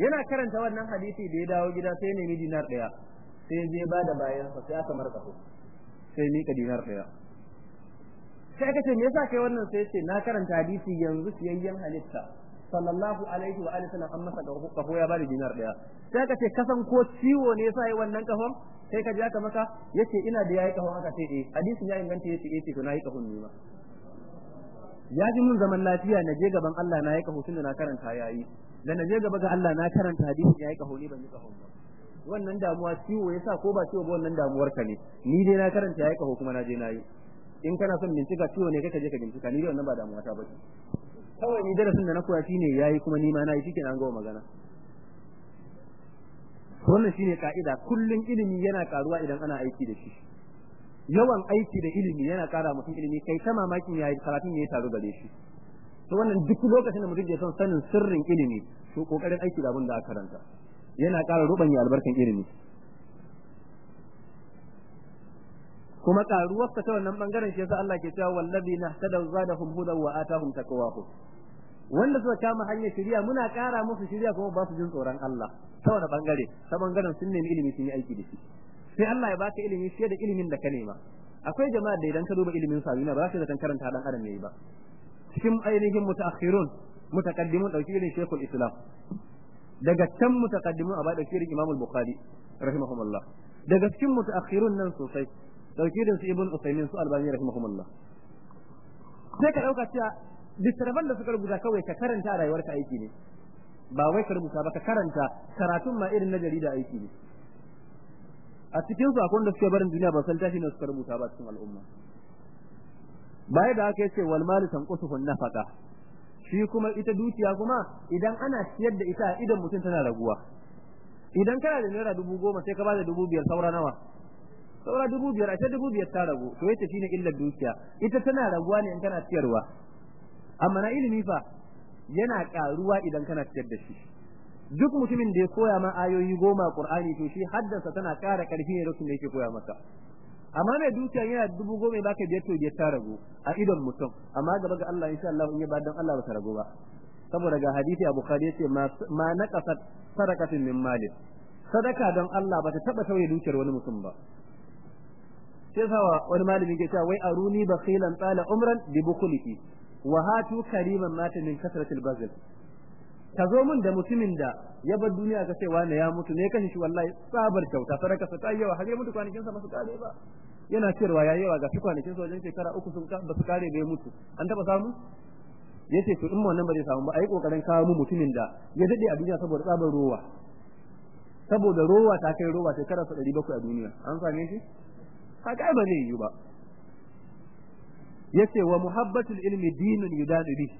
yana karanta wannan hadisi da ya dawo gida sai nemi dinar ɗaya. Sai je ba da bayan sa sai aka markato sai mika dinar ɗaya. Sai aka ce me yasa kai wannan? Sai ce na karanta hadisi yanzu siyayyen halitta. Sallallahu alaihi wa alihi sallam an masa kafo ya ba da dinar ɗaya sai aka ce kasan ko ciwo ne yasa yi wannan kafon sai ka ji aka maka ya ce ina da yayi kafon aka ce eh. Hadisin ya inganta ya ce eh to na yi kafon ne ma. Ya ji mun zaman lafiya na je gaban Allah na yi kaho tunda na karanta yayi da na je gaba ga Allah na karanta hadisi yayi kaho ne ban yi kaho ba. Wannan damuwa ciwo yasa ko ba ciwo ba wannan damuwar ka ne. Ni dai na karanta yayi kaho kuma na je na yi. In kana son bincika ciwo ne kai ka je ka bincika. Ni dai wannan ba damuwa ta bace kawai ni darasin da na koya shine yayi kuma ni ma na yi shikenan an magana. Wannan shine ka'ida. Kullun ilimi yana karuwa idan ana aiki da shi. Yawan aiki da ilimi yana kara mutum ilimi. Kai ta mamakin yayi karatun ya taru gare shi. To wannan duk lokacin da mutum ke son sanin sirrin ilimi to ƙoƙarin aiki da abin da aka karanta. Yana ƙara rubanya albarkan ilimi. Kuma karuwar ta wannan ɓangaren shi yasa Allah ke cewa wallazina tadaw zadahum hudan wa atahum taqwahum. Wanda suka kama hanyar shari'a muna ƙara musu shari'a kuma ba su jin tsoron Allah. Ta wani ɓangare? Ta ɓangaren sun nemi ilimi sun yi aiki da shi. Sai Allah ya baka ilimi fiye da ilimin da ka nema. Akwai jama'a da idan ka duba ilimin sa yana ba za ka karanta dan adam ne ba. Cikin ainihin mutaakhirun mutaqaddimun ɗauki irin Sheikhul Islam. Daga can mutaqaddimun a ba ɗauki irin Imam Bukhari rahimahumullah. Daga cikin mutaakhirun nan sosai ɗauki irin su Ibn Usaymin su Albani rahimahumullah. Sai ka ɗauka cewa littattafan da suka rubuta kawai ka karanta rayuwarka aiki ne. Ba wai ka rubuta ba ka karanta karatun ma irin na jarida aiki ne. A cikin su akwai wanda suke barin duniya ba san tashi ne suka rubuta ba cikin al'umma. Baya da aka ya ce wal mali tanqusuhu nafaqa. Shi kuma ita dukiya kuma idan ana ciyar da ita idan mutum tana raguwa. Idan kana da naira dubu goma sai ka ba da dubu biyar saura nawa? Saura dubu biyar a ce dubu biyar ta ragu. To ya ce shine illar dukiya. Ita tana raguwa ne in kana ciyarwa. Amma na ilimi fa yana karuwa idan kana ciyar da shi. Duk mutumin da ya koya ma ayoyi goma Qur'ani to shi haddasa tana ƙara ƙarfi ne lokacin da yake koya maka amma mai dukiya yana dubu goma ya baka biyar to biyar ta ragu a idon mutum. Amma gaba ga Allah insha Allah in ya ba dan Allah ba ta ragu ba. Saboda ga hadisi Abu Bukhari ya ce ma naqasat sadaqatin min mali sadaka don Allah ba ta taba tauye dukiyar wani mutum ba. Sai sawa wani malami ke cewa wai aruni bakhilan tsala umran bi bukulihi wa hatu kariman mata min kasratil bazl. Ka zo mun da mutumin da ya bar duniya ka ce wani ya mutu? Ne kashi shi? Wallahi sabar kyauta sadaka sa ta yawa har ya mutu kwanakin sa ba su kare ba. Yana cewa ya yawa ga shi kwanakin sa wajen shekara uku sun ba su kare bai mutu. An taba samu? Yace to in wannan ba samu ba ayi ƙoƙarin kawo mu mutumin da ya daɗe a duniya saboda tsabar rowa. Saboda rowa ta kai rowa shekara sa 700 a duniya. An same shi? Haka ba zai yi ba. Yace wa muhabbatul ilmi dinun yudadu bihi.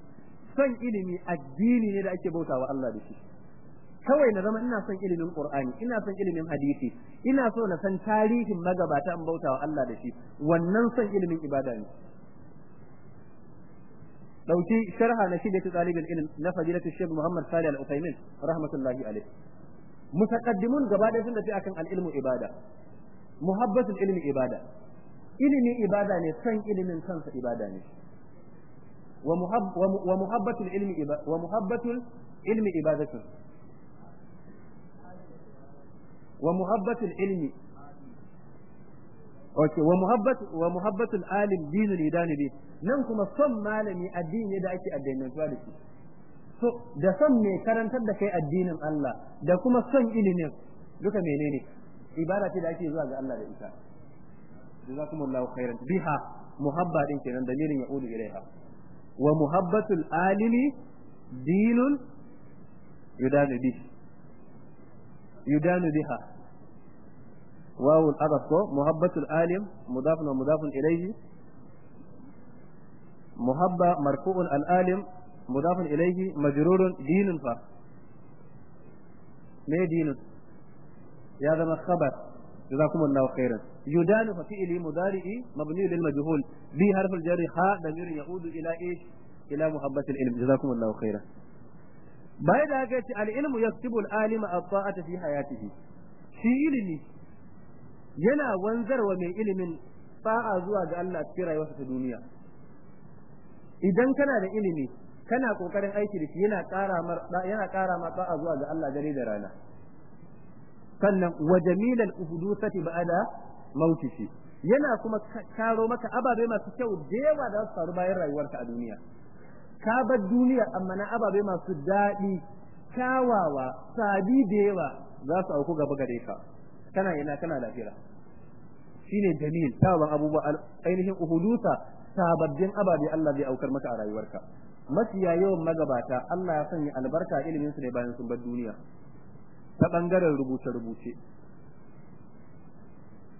Son ilimi addini ne da ake bautawa Allah da shi. Kawai na zama ina son ilimin Qur'ani ina son ilimin hadisi ina so na san tarihin magabata in bautawa Allah da shi. Wannan son ilimin ibada ne. Dauki sharha na shida ta talibul ilm na fadilatu Sheikh Muhammad Salih Al-Utsaimin rahmatullahi alayh mutaqaddimun gaba da sun tafi akan al-ilmu ibada. muhabbatul ilmi ibada. Ilimi ibada ne san ilimin kansa ibada ne. Wa muhabbatul ilmi wa muhabbatul ilmi ibadatu. Wa muhabbatul ilmi. Okay wa muhabbat wa muhabbatul alim dinu lidani bi. Nan kuma son malami addini da ake addinin da shi. So da son mai karantar da kai addinin Allah da kuma son ilimin duka menene? Ibada ce da ake zuwa ga Allah da ita jazakumullahu khairan biha muhabba din kenan dalilin yaudu ilaiha wa muhabbatul alimi dinun yudanu bihi yudanu biha واو الأدف محبة العالم مضاف ومضاف إليه محبة مرفوع العالم مضاف إليه مجرور دين ف ما دين يا ذا خبر جزاكم الله خيرا يدان ففعل مضارع مبني للمجهول به حرف الجر ها ضمير يعود الى ايش الى محبة العلم جزاكم الله خيرا bayan da aka ce al'ilmu yaktubu al'alima at-ta'ata fi hayatihi shi ilimi yana wanzarwa mai ilimin ba'a zuwa ga Allah cikin rayuwarsa ta duniya idan kana da ilimi kana kokarin aiki da shi yana ƙara yana ƙara ma ba'a zuwa ga Allah dare da rana sannan wa jamilal uhdusati ba'da mautihi. Yana kuma karo maka ababe masu kyau da yawa da su faru bayan rayuwarka a duniya. Ka bar duniya amma na ababe masu daɗi kyawawa sabi da yawa za su auku gaba gare ka. Kana ina kana lafiya shine jamil kyawawan abubuwa ainihin uhudusa sababbin ababe Allah zai aukar maka a rayuwarka. Mafiya yawan magabata Allah ya sanya albarka ilimin su ne bayan sun bar duniya. Ta ɓangaren rubuce-rubuce.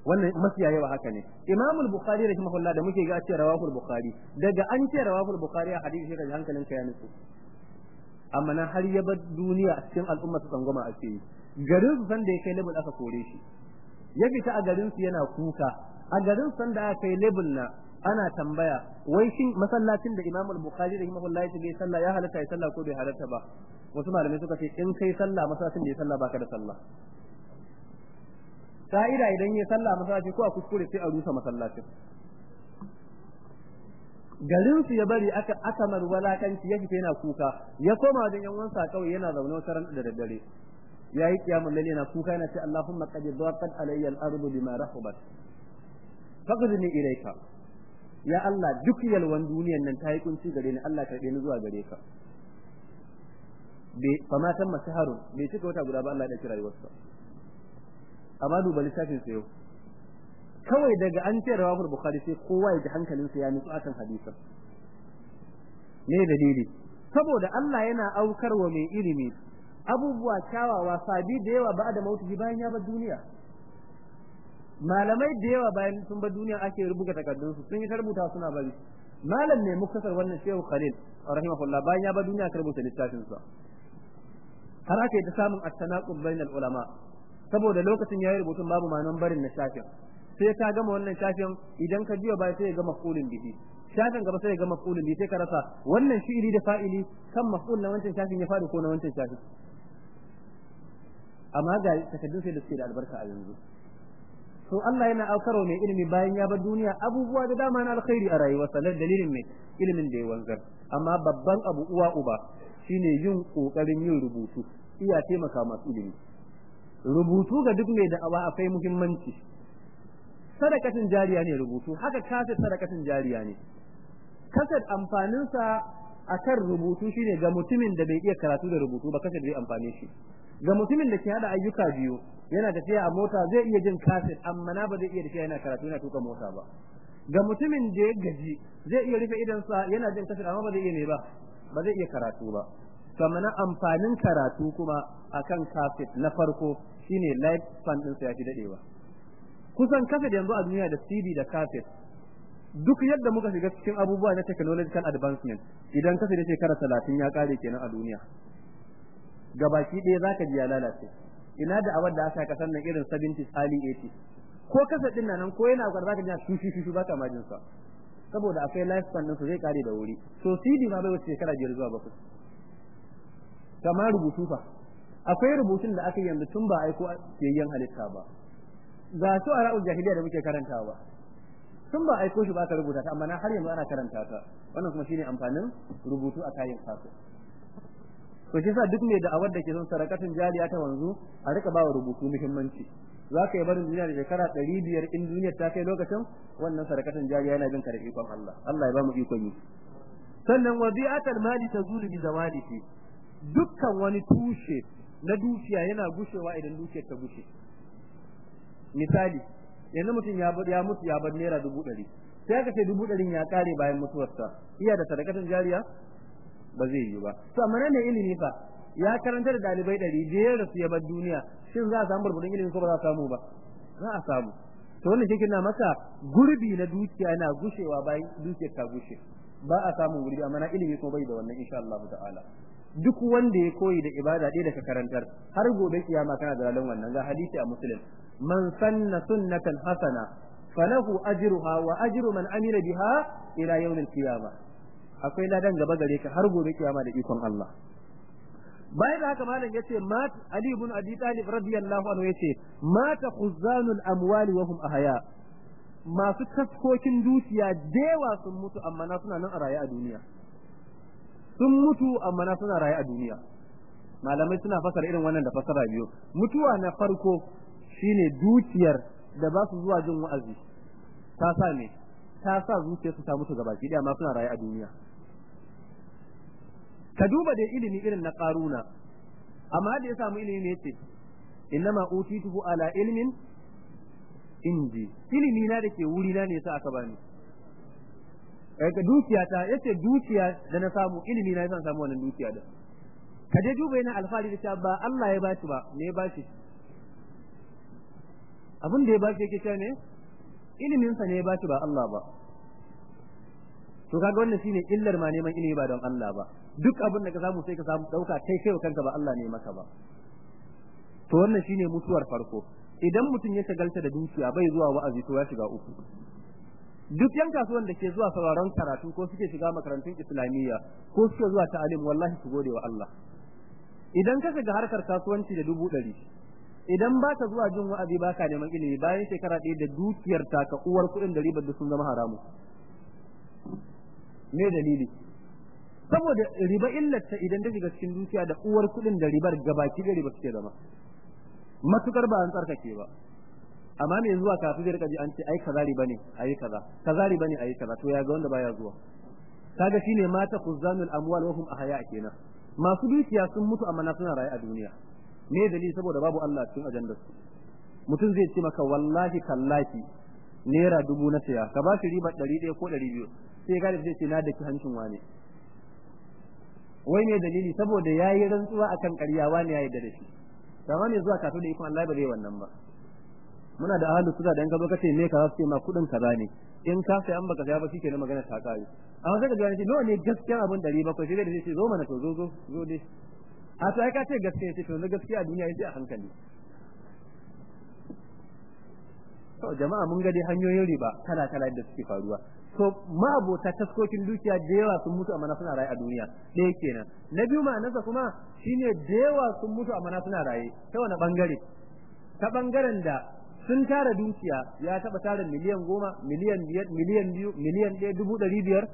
Wannan mafiya yawa haka ne. Imam al-bukhari rahimahullah da muke ga ce rawahu al-bukhari daga an ce rawahu al-bukhari a hadisi da hankalin ka ya nutsu. Amma na har ya bar duniya a cikin al'umma su tsangwama a cikin garin su san da ya kai level aka kore shi. Ya fita a garin su yana kuka. A garin san da aka kai level na ana tambaya wai shin masallacin da imam al-bukhari rahimahullah ya ce sallah ya halatta ya sallah ko bai halatta ba? Wasu malamai suka ce in kai sallah masallacin da ya sallah baka da sallah. Ka'ida idan ya sallah masallaci ko a kuskure sai a rusa masallacin. Garin su ya bari aka aka mar walakanci ya fita yana kuka ya koma wajen yan wansa kawai yana zaune wata ran da daddare. Yayi kiyamul layli yana kuka yana ce Allahumma qad daqat alayya al-ardu bima rahabat. Faqdini ilayka. Ya Allah duk yalwan duniyan nan ta yi kunci gare ni Allah karɓe ni zuwa gare ka. Bai famatan masaharun bai cika wata guda ba Allah ya ɗauki rayuwarsa. Amma duba littafin sa yau. Kawai daga an ce rawahul bukhari sai kowa ya ji hankalinsa ya nutsu akan hadisin. Me dalili? Saboda Allah yana aukar wa mai ilimi abubuwa kyawawa sabi da yawa ba da mautu bayan ya bar duniya. Malamai da yawa bayan sun bar duniya ake rubuta takardun su sun yi rubuta suna bari. Malam ne muktasar wannan shehu khalil rahimahullah bayan ya bar duniya aka rubuta littafin sa har aka yi ta samun at-tanaqub bainal ulama. Saboda lokacin yayi rubutun babu manan barin na shafin. Sai ka gama wannan shafin idan ka jiya bai sai ya gama maf'ulin bihi. Shafin gaba sai ya gama maf'ulin bihi sai ka rasa wannan shi'iri da fa'ili kan maf'ul na wancan shafin ya faɗi ko na wancan shafin. Amma ga takaddun sai da suke da albarka a yanzu. To Allah yana aukaro mai ilimi bayan ya bar duniya abubuwa da dama na alkhairi a rayuwarsa na dalilin mai ilimin da ya wanzar. Amma babban abu uwa uba shine yin ƙoƙarin yin rubutu. Iya taimaka masu ilimi. Rubutu ga duk mai da'awa akwai muhimmanci. Sadakatin jariya ne rubutu. Haka kaset sadakatin jariya ne. Kaset amfaninsa akan rubutu shine ga mutumin da bai iya karatu da rubutu ba kaset zai amfane shi. Ga mutumin da ke hada ayyuka biyu yana tafiya a mota zai iya jin kaset amma na ba zai iya tafiya yana karatu yana tuka mota ba. Ga mutumin da ya gaji zai iya rufe idansa yana jin kaset amma ba zai iya ne ba ba zai iya karatu ba. Kamar amfanin karatu kuma akan kaset na farko shine life span din sa yafi dadewa kusan kaset yanzu a duniya da CD da kaset duk yadda muka shiga cikin abubuwa na technological advancement idan kaset da shekara 30 ya kare kenan a duniya. Gabaki ɗaya zaka ji ya lalace. Ina da awar da aka kasan nan irin 70 early 80 ko kaset ɗin nan ko yana gwar zaka ji shi shi shi baka majin sa. Saboda akwai life span din su zai kare da wuri. So CD ma bai wuce shekara biyar zuwa bakwai. Kamar rubutu fa. Akwai rubutun da aka yanzu tun ba aiko yayyan halitta ba. Ga su a ra'ul jahiliya da muke karantawa. Tun ba aiko shi ba ka rubuta ta amma na har yanzu ana karanta ta. Wannan kuma shine amfanin rubutu a kayan kasu to shi sa duk mai da'awar da ke son sarakatun jariya ta wanzu a riƙa ba wa rubutu muhimmanci. Za ka yi barin duniya da shekara ɗari biyar in duniyar ta kai lokacin wannan sarakatun jariya yana ka da ikon Allah. Allah ya ba mu ikon yi. Sannan wadi'atul mali tazulu bi zawalihi. Dukkan wani tushe na dukiya yana gushewa idan dukiyar ta gushe. Misali yanzu mutum ya ya mutu ya bar naira dubu ɗari. Sai aka ce dubu ɗarin ya ƙare bayan mutuwarsa. Iya da sadakatan jariya? Ba zai yi ba. To amma ne ilimi fa ya karanta da ɗalibai ɗari je da su ya bar duniya. Shin za a samu burbudin ilimi ko ba za a samu ba? Za a samu. To wannan shi na maka gurbi na dukiya yana gushewa bayan dukiyar ta gushe. Ba a samun gurbi amma na ilimi ko bai da wannan insha Allah ta'ala. Duk wanda ya koyi da ibada ɗaya da ka karantar har gobe kiyama kana da lalan wannan. Ga hadisi a muslim. Man sanna sunnatan hasana falahu ajruha wa ajru man amila biha ila yawm al-qiyamah akwai ladan gaba gare ka har gobe kiyama da ikon Allah. Bayan da haka malam ya ce mat ali ibn abi talib radiyallahu anhu ya ce mata khuzanul amwali wa hum ahya. Masu taskokin dukiya dewa sun mutu amma na suna nan a raye a duniya. Sun mutu amma na suna raye a duniya. Malamai suna fasara irin wannan da fasara biyu. Mutuwa na farko shine dukiyar da ba su zuwa jin wa'azi. Ta sa ne ta sa zuciyar su ta mutu gabaki ɗaya amma suna raye a duniya. Ka duba da ilimi irin na karuna amma da ya samu ilimi ne ya ce innama utituhu ala ilmin inji ilimi na da ke wuri na ne yasa aka bani. Ka dukiya ta ya ce dukiya da na samu ilimi na yasa samu wannan dukiya da ka je duba yana alfahari da cewa ba Allah ya bashi ba me ya bashi? Abin da ya bashi yake cewa ne ilimin sa ne ya bashi ba Allah ba. To kaga wannan shine illar ma neman ilimi ba don Allah ba. Duk abin da ka samu sai ka samu ɗauka kai kai kanka ba Allah ne maka ba. To wannan shine mutuwar farko. Idan mutum ya shagalta da dukiya bai zuwa wa'azi to ya shiga uku. Duk yan kasuwan da ke zuwa sauraron karatu ko suke shiga makarantun islamiyya ko suke zuwa ta'alim wallahi su gode wa Allah. Idan ka shiga harkar kasuwanci da dubu ɗari idan ba ka zuwa jin wa'azi ba ka neman ilimi bayan shekara ɗaya da dukiyar ta ka uwar kuɗin da ribar da sun zama haramu. Me dalili? Saboda riba illarta idan ta shiga cikin dukiya da uwar kuɗin da ribar gabaki da riba suke zama matuƙar ba an tsarkake ba. Amma me zuwa kafin zai riƙa an ce ai kaza riba ne ayi kaza kaza riba ne ayi kaza to ya ga wanda baya zuwa. Kaga shine mata khuzanul amwal wa hum ahya kenan. Masu dukiya sun mutu amma na suna raye a duniya. Me dalili? Saboda babu Allah cikin ajandar mutum zai ce maka wallahi kallahi naira dubu na saya ka ba shi riba ɗari ɗaya ko ɗari biyu. Sai ga zai ce na daki hancin wane. Wai ne dalili? Saboda yayi rantsuwa akan ƙarya wani yayi da shi? Amma ne zuwa kafin da ikon Allah ba zai wannan ba. Muna da ahlus sunna da in ka zo kace me ka ce ma kuɗin kaza ne. In ka sai an baka saya ba shikenan magana ta kare amma sai ka ji wani nawa ne gaskiya abin 700 sai da ce zo mana to zo zo zo dai. A to ai ka ce gaskiya ce to na gaskiya duniya ya ce a hankali. To jama'a mun ga dai hanyoyin riba kala kala da suke faruwa. To ma'abota taskokin dukiya da yawa sun mutu amma suna raye a duniya. Ɗaya kenan. Na biyu ma'anarsa kuma shine da yawa sun mutu amma suna raye. Ta wani ɓangare ta ɓangaren da sun tara dukiya ya taba tara miliyan goma miliyan biyar miliyan biyu miliyan ɗaya dubu ɗari biyar.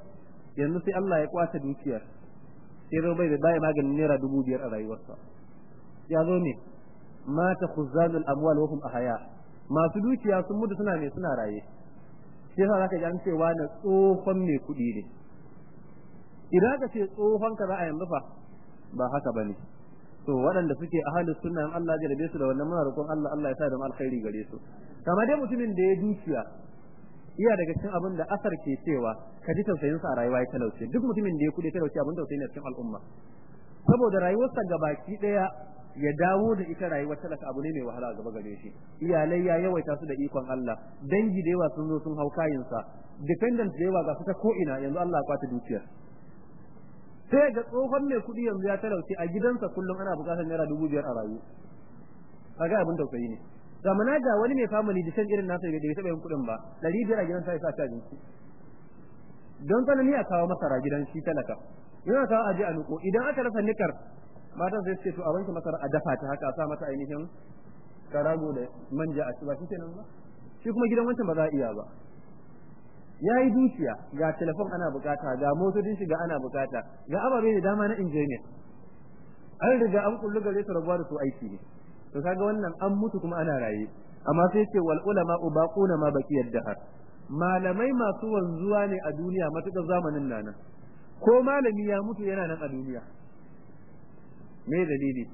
Yanzu sai Allah ya ƙwace dukiyar. Sai zo bai da baya maganin naira dubu biyar a rayuwarsa. Ya zo ne? Mata khuzanul amwal wa hum ahya masu dukiya sun mutu suna ne suna raye. Sai yasa zaka ji an ce wani tsohon mai kuɗi ne. Idan ka ce tsohon ka za a yanzu fa ba haka ba ne to waɗanda suke ahli sunna in Allah ya rabe su da wannan muna roƙon Allah Allah ya sa da alkhairi gare su. Kama dai mutumin da ya dukiya iya daga cikin abin da asar ke cewa ka ji tausayin sa a rayuwa ya talauce. Duk mutumin da ya kuɗe talauce abin tausayi ne cikin al'umma. Saboda rayuwarsa gabaki ɗaya ya dawo da ita rayuwar talaka abu ne mai wahala gaba gare shi. Iyalai ya yawaita su da ikon Allah. Dangi da yawa sun zo sun hau kayinsa dependent da yawa ga su ta ko ina yanzu Allah ya kwata dukiyar. Sai ga tsohon mai kuɗi yanzu ya talauce a gidansa kullum ana buƙatar naira dubu biyar a rayu. Kaga abin tausayi ne. Zamana ga wani mai family da san irin nasa da bai taɓa yin kuɗin ba ɗari biyar a gidansa ya sa ta abinci. Don tsanani a kawo masara gidan shi talaka. Yana kawo aje a nuko idan aka rasa nikar matan sai ce to a wanke masara a dafa ta haka a sa mata ainihin karago da manja a ba shi kenan ba. Shi kuma gidan wancan ba za a iya ba. Ya yi dukiya ga telefon ana buƙata ga motocin shiga ana buƙata ga ababe da dama na enjoyment an riga an kullu gare su rabuwa da su aiki ne. To kaga wannan an mutu kuma ana raye. Amma sai ce wal ulama ubaquna ma baqiyad dahar malamai masu wanzuwa ne a duniya matuƙar zamanin nan. Ko malami ya mutu yana nan a duniya. Me dalili?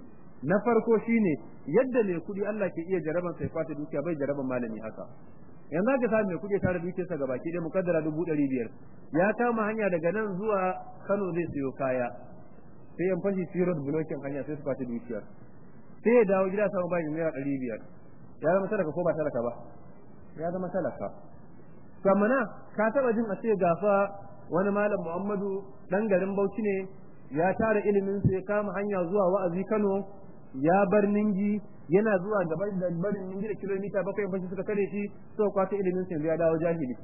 Na farko shine yadda mai kuɗi Allah ke iya jaraban sai kwata dukiya bai jaraban malami haka. Yanzu aka samu mai kuɗi tare dukiyarsa ga baki dai mukaddara dubu ɗari biyar. Ya kama hanya daga nan zuwa Kano zai siyo kaya. Sai yan fashi sirot bulokin hanya sai su kwata dukiyar. Sai ya dawo gida samu bayan naira ɗari biyar. Ya zama talaka ko ba talaka ba? Ya zama talaka. Kamana ka taba jin a ce gafa wani malam Muhammadu dan garin Bauchi ne ya tara ilimin sai kama hanya zuwa wa'azi Kano ya bar ningi yana zuwa gaba da ningi da kilomita bakwai bashi suka kare shi so kwata ilimin sai ya dawo jahili.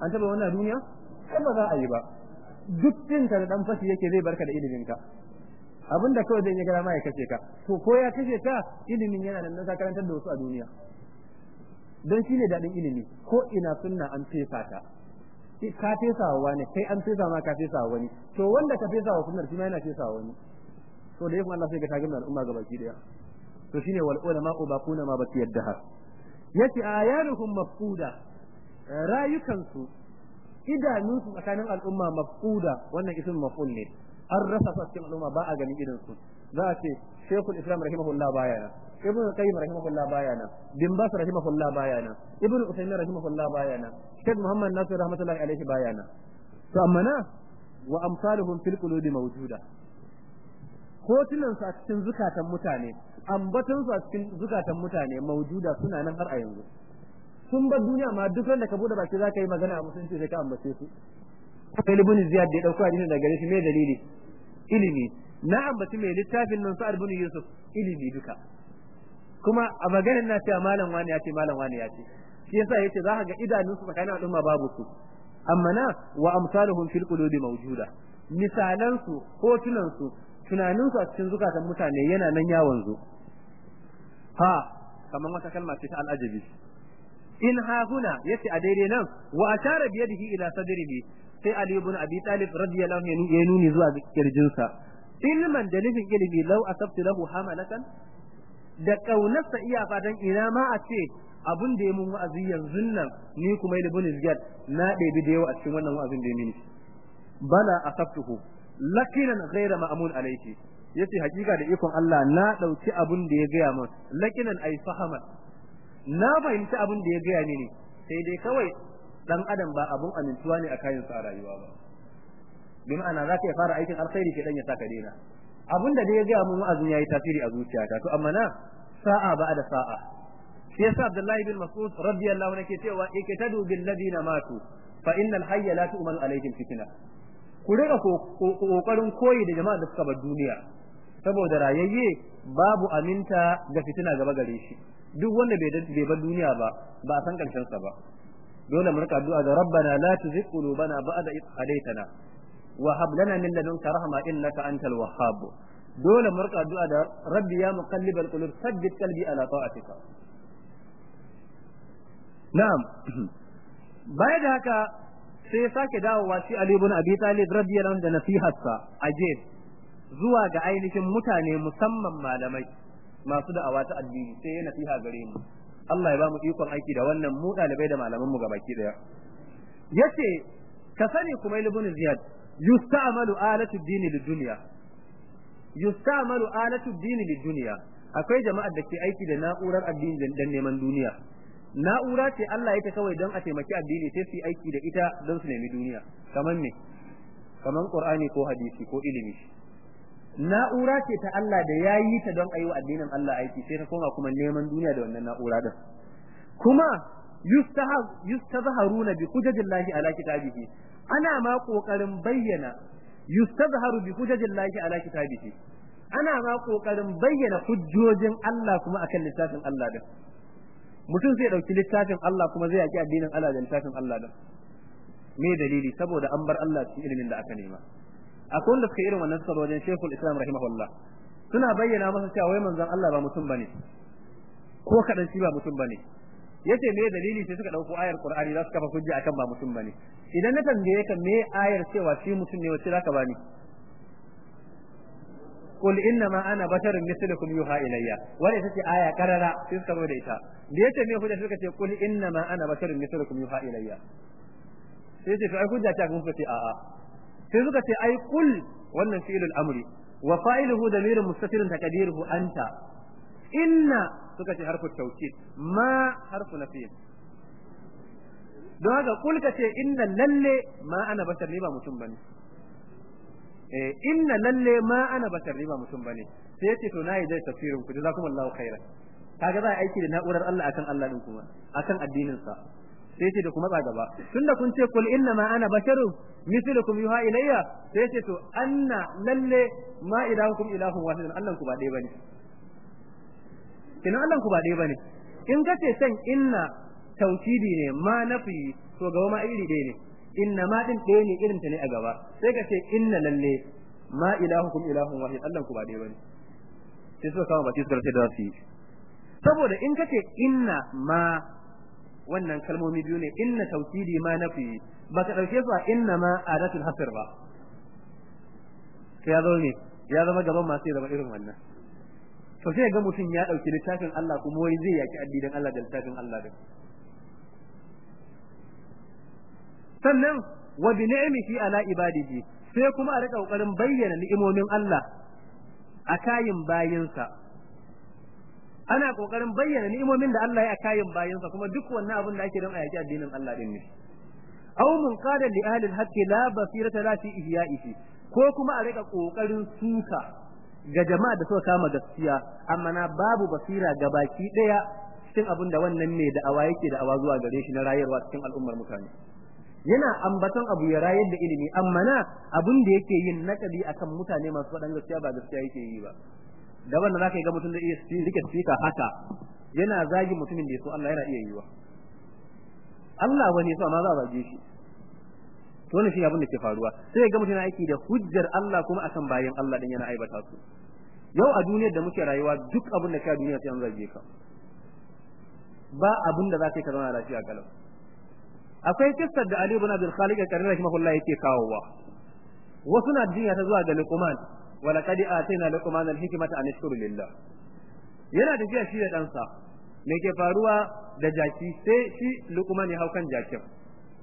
An taba wannan duniya? Ba za a yi ba. Duk din ka da dan fashi yake zai barka da ilimin ka. Abinda kawai zai yi gara ma ya kace ka. To ko ya kace ka ilimin yana nan ka karantar da wasu a duniya. Dan shine daɗin ilimi. Ko ina sunna an fesa ta. Ka fesa wa wani kai an fesa ma ka fesa wa wani. To wanda ka fesa wa sunnar shi ma yana fesa wa wani. To da yakun Allah sai ga ta gina al'umma ga baki ɗaya. To shine wal ulama ubaquna ma baki yadda ya ce ayanuhum mafquda rayukansu idanunsu tsakanin al'umma mafquda wannan ismin maf'ul ne. An rasa cikin al'umma ba a ganin irin su za a ce shaykhul islam rahimahullah baya na ibnu qayyim rahimahullah baya na bin bas rahimahullah baya na ibnu usaymin rahimahullah baya shaykh muhammad nasir rahmatullahi alaihi baya na to amma na wa amsaluhum fil qulubi mawjuda. Hotunan su a cikin zukatan mutane ambaton su a cikin zukatan mutane maujuda suna nan har a yanzu. Sun bar duniya ma duk wanda ka buɗe baki zaka yi magana a musulunci sai ka ambace su. Kai ibn ziyad da ya ɗauko daga gare shi me dalili? Ilimi. Na ambaci mai littafin nan sa'ad bin yusuf ilimi duka. Kuma a maganar na cewa malam wani ya ce malam wani ya ce. Shi yasa ya ce za ka ga idanun su tsakanin al'umma babu su. Amma na wa amsaluhum fil qulubi mawjuda. Misalan su hotunan su tunanin su a cikin zukatan mutane yana nan ya wanzu. Ha kamar wata kalma ce ta al'ajabi. In ha huna ya ce a daidai nan wa ashara bi yadihi ila sadrihi. Sai ali ibn abi talib radiyallahu anhu ya nuni zuwa kirjinsa. Ilman da nufin ilimi lau asabtu lahu hamalatan da kaunarsa iya fatan ina ma a ce abun da ya mun wa'azi yanzu nan ni kuma ibn ziyad na ɗebi da yawa a cikin wannan wa'azin da ya mini. Bala asabtuhu lakinan ghaira ma'amun alayhi ya ce hakika da ikon Allah na ɗauki abun da ya gaya min lakinan ay fahaman. Na fahimci abun da ya gaya mini sai dai kawai dan adam ba abun amintuwa ne a kayan sa rayuwa ba. Bi ma'ana zaka iya fara aikin alkhairi ke dan ya saka daina. Abun da ya gaya min wa'azin yayi tasiri a zuciyata to amma na sa'a ba'da sa'a. Shi yasa Abdullahi bin Mas'ud radiyallahu anhu ke cewa ikitadu bil ladina matu fa innal hayya la tu'manu alaihim fitna ku riga ƙoƙarin koyi da jama'a da suka bar duniya saboda rayayye babu aminta ga fitina gaba gare shi. Duk wanda bai bai bar duniya ba ba a san ƙarshen sa ba. Dole mu riƙa addu'a da rabbana la tuzigh qulubana ba'da idh hadaytana. Wa hab lana min ladunka rahma innaka antal wahhab dole mu riƙa da rabbi ya muqallibal qulub sabbit qalbi ala ta'atika na'am baya da haka sai sake dawowa shi Ali ibn Abi Talib radiyallahu anhu da nasiharsa aje zuwa ga ainihin mutane musamman malamai masu da'awa ta addini sai ya nasiha gare mu Allah ya ba mu ikon aiki da wannan mu ɗalibai da malaman mu gabaki ɗaya ya ce ka sani kuma ibn Ziyad yusta'malu alatu dini lidunya. Yusta'malu alatu dini lidunya. Akwai jama'ar da ke aiki da na'urar addini dan neman duniya. Na'ura ce Allah ya ta kawai don a taimaki addini sai su aiki da ita don su nemi duniya. Kamar me? Kamar Qur'ani ko hadisi ko ilimi. Na'ura ce ta Allah da ya yi ta don a yi wa addinin Allah aiki sai ta koma kuma neman duniya da wannan na'ura din. Kuma yustazharuna bi hujajillahi ala kitabihi. Ana ma ƙoƙarin bayyana yustazharu bi hujajillahi ala kitabihi. Ana ma ƙoƙarin bayyana hujjojin Allah kuma akan littafin Allah din. Mutum zai ɗauki littafin Allah kuma zai yaki addinin Allah da littafin Allah din. Me dalili? Saboda an bar Allah cikin ilimin da aka nema. Akwai wanda suka irin wannan suka wajen Sheikhul Islam rahimahullah. Suna bayyana masa cewa wai manzon Allah ba mutum ba ne. Ko kadan shi ba mutum ba ne. yace me dalili sai suka dauko ayar Qur'ani za su kafa hujja akan ba mutum bane idan na tambaye ka me ayar cewa shi mutum ne wace zaka bani قل انما انا بشر مثلكم يوحى الي wanda ita ce aya karara sai suka zo da ita da yace me hujja suka ce qul innama ana basharun mithlukum yuha ilayya sai ce to ai hujja ta kun ce a'a sai suka ce ai qul wannan fi'lul amri wa fa'iluhu damirun mustatirun taqdiruhu anta inna suka ce harfu tawkid ma harfu nafi don haka kul ka ce inna lalle ma ana bashar ne ba mutum ba ne. Eh inna lalle ma ana bashar ne ba mutum ba ne. Sai ya ce to na yi dai tafsirin ku jazakumullahu khairan. Kaga za a aiki da na'urar Allah akan Allah din kuma akan addinin sa. Sai ya ce da kuma tsa gaba. Tunda kun ce kul inna ma ana basharun mislukum yuha ilayya sai ya ce to anna lalle ma ilahukum ilahun wahidun Allah ku ba dai ba ne. Kina Allah ku ba dai ba ne in ka san inna tauhidi ne ma nafi to gaba ma iri ɗaya ne. Inna ma din ɗaya ne irin ta ne a gaba. Sai ka ce inna lalle ma ilahukum ilahun wahid Allah ku ba dai ba ne. Sai suka kama baki suka da su saboda in ka ce inna ma wannan kalmomi biyu ne inna tauhidi ma nafi ba ka ɗauke su a inna ma adatul hasr ba. Ya zo ne ya zama gaban masu zama irin wannan. To sai ga mutum ya ɗauki littafin Allah kuma wai zai yaki addinin Allah da littafin Allah din. Sannan wa bi ni'mihi ala ibadihi sai kuma a riƙa ƙoƙarin bayyana ni'imomin Allah a kayin bayinsa. Ana ƙoƙarin bayyana ni'imomin da Allah ya a kayin bayinsa kuma duk wannan abin da ake don a addinin Allah din ne. Aw mun qala li ahli al-haqq la basirata la fi ihya'ihi ko kuma a riƙa ƙoƙarin suka ga jama'a da suka kama gaskiya amma na babu basira ga baki ɗaya cikin abin da wannan ne da awa yake da awa zuwa gare shi na rayuwa cikin al'ummar mutane. Yana ambaton abu ya rayar da ilimi amma na abin da yake yin nakali akan mutane masu faɗan gaskiya ba gaskiya yake yi ba. Da wannan zaka ga mutum da iya riƙe speaker haka yana zagi mutumin da ya so Allah yana iya yiwa Allah wani so amma za a zage shi. Wannan shi abin da ke faruwa. Sai ga mutum aiki da hujjar Allah kuma akan bayan Allah din yana aibata su. Yau a duniyar da muke rayuwa duk abin da ka duniya sai an zage ka. Ba abin da za ka yi zauna lafiya kalau. Akwai kissar da Ali ibn Abi Khalid al-Qarni rahimahullah yake kawowa. Wasu na jinya ta zuwa ga Luqman. Wa laqad atayna Luqman al-hikmata an yashkuru lillah. Yana tafiya shi da ɗansa. Me ke faruwa? Da jaki. Sai shi Luqman ya hau kan jakin.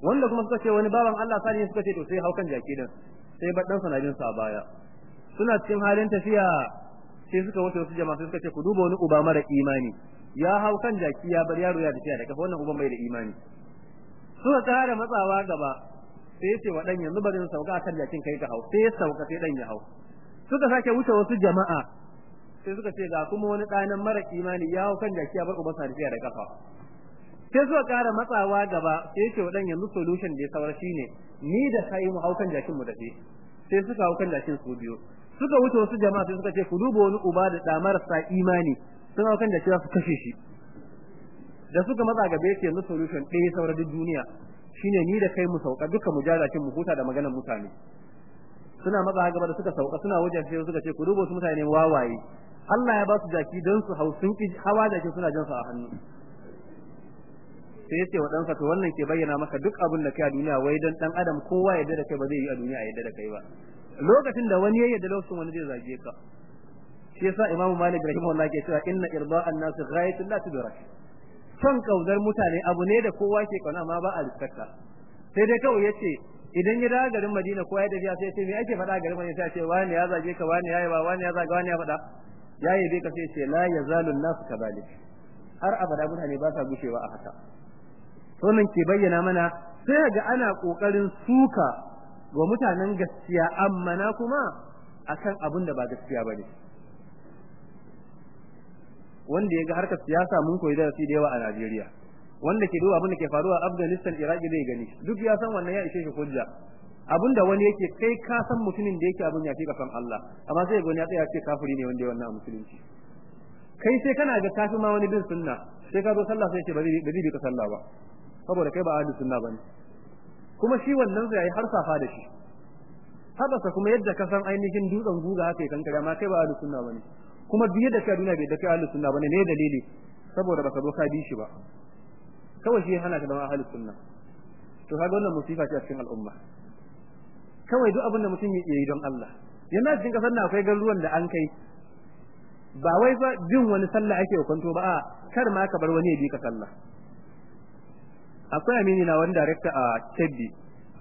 Wanda kuma suka ce wani baban Allah sani suka ce to sai hau kan jaki din. Sai ba ɗansa na jin sa baya. Suna cikin halin tafiya sai suka wuce wasu jama'a suka ce ku duba wani uba mara imani. Ya hau kan jaki ya bar yaro ya tafiya da kafa wannan uban bai da imani. Suka kara matsawa gaba sai ya ce wa dan yanzu bari sauka kan jakin kai ka hau. Sai ya sauka sai dan ya hau. Suka sake wuce wasu jama'a sai suka ce ga kuma wani ɗanan mara imani ya hau kan jaki ya bar ubansa tafiya da kafa sai suka kara matsawa gaba sai ya ce wa dan yanzu solution da ya saura shine ni da kai mu hau kan jakin mu tafi sai suka hau kan jakin su biyu. Suka wuce wasu jama'a sai suka ce ku duba wani uba da da marasa imani sun hau kan jaki za su kashe shi. Da suka matsa gaba ya ce yanzu solution ɗaya saura duk duniya shine ni da kai mu sauka duka mu jara mu huta da maganar mutane. Suna matsa gaba da suka sauka suna wajen sai suka ce ku duba su mutane wawaye Allah ya ba su jaki don su hau sun hawa jaki suna jan su a hannu. Sai ya ce wa ɗansa to wannan ke bayyana maka duk abin da kai a duniya wai dan dan adam kowa ya da kai ba zai yi a duniya ya da kai ba. Lokacin da wani ya yarda lokacin wani zai zage ka. Shi yasa imamu malik rahimahullah ke cewa inna irda'an nas ghayatun la tudrak. Son kaudar mutane abu ne da kowa ke ƙauna amma ba a riskarta sai dai kawai ya ce idan ya dawo garin Madina kowa ya tafiya sai ce me ake faɗa garin Madina? Sai ce wani ya zage ka wani ya yi ba wani ya zage wani ya faɗa. Ya yi bai ka sai ce la yazalu nasu kadhalik. Har abada mutane ba sa gushewa a haka. Wannan ke bayyana mana sai ga ana ƙoƙarin suka wa mutanen gaskiya amma na kuma akan abin da ba gaskiya ba ne wanda ya ga harkar siyasa mun koyi darasi da yawa a Najeriya wanda ke duba abin da ke faruwa a Afghanistan Iraq zai gani. Duk ya san wannan ya ishe shi hujja. Abin da wani yake kai ka san mutumin da yake abin ya fi kafan Allah amma sai ga ya tsaya ce kafiri ne wanda ya wannan musulunci. Kai sai kana ga kafi ma wani bin sunna sai ka zo sallah sai ce ba zai bi ka sallah ba. Saboda kai ba ahli sunna ba ne kuma shi wannan zai yi har safa da shi habasa kuma yadda ka san ainihin dutsen guga haka kan kare ma kai ba ahli sunna ba ne kuma biye da kai duniya bai da kai ahli sunna ba ne ne dalili? saboda baka zo ka bi shi ba kawai shi hana ka zama ahli sunna to kaga wannan musifa ce a cikin al'umma kawai duk abin da mutum ya yi don Allah yana cikin ƙasar na akwai garuruwan da an kai ba wai ba bin wani sallah ake kwanto ba a kar ma ka bar wani ya bi ka sallah akwai amini na wani director a Kebbi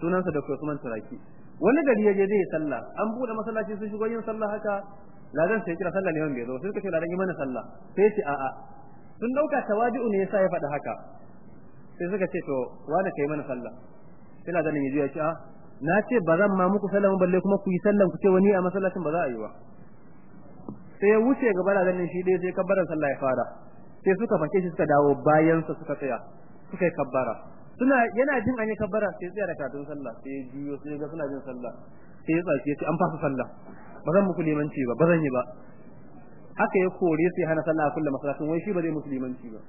sunansa Dr. Usman Turaki wani gari ya je zai sallah an buɗe masallaci sun shigo yin sallah haka ladan sai kira sallah ne bai zo sai kace ladan yi mana sallah. Sai ce a'a. Sun ɗauka tawadi'u ne yasa ya faɗi haka. Sai suka ce to wani kai mana sallah? Sai ladan ya ji ya ce a na ce ba zan ma muku sallah balle kuma ku yi sallan ku ce wani a masallacin ba za a yi ba. Sai ya wuce gaba da ganin shi dai sai kabbaran sallah ya fara. Sai suka fake shi suka dawo bayan sa suka tsaya. Suka yi kabbara. Suna yana jin an yi kabbara sai tsaya da katun sallah sai ya juyo sai ga suna jin sallah sai ya tsaki sai an fasa sallah. Ba zan muku limanci ba ba zan yi ba. Haka ya kore sai hana sallah a kullum masallacin wai shi ba zai musu limanci ba.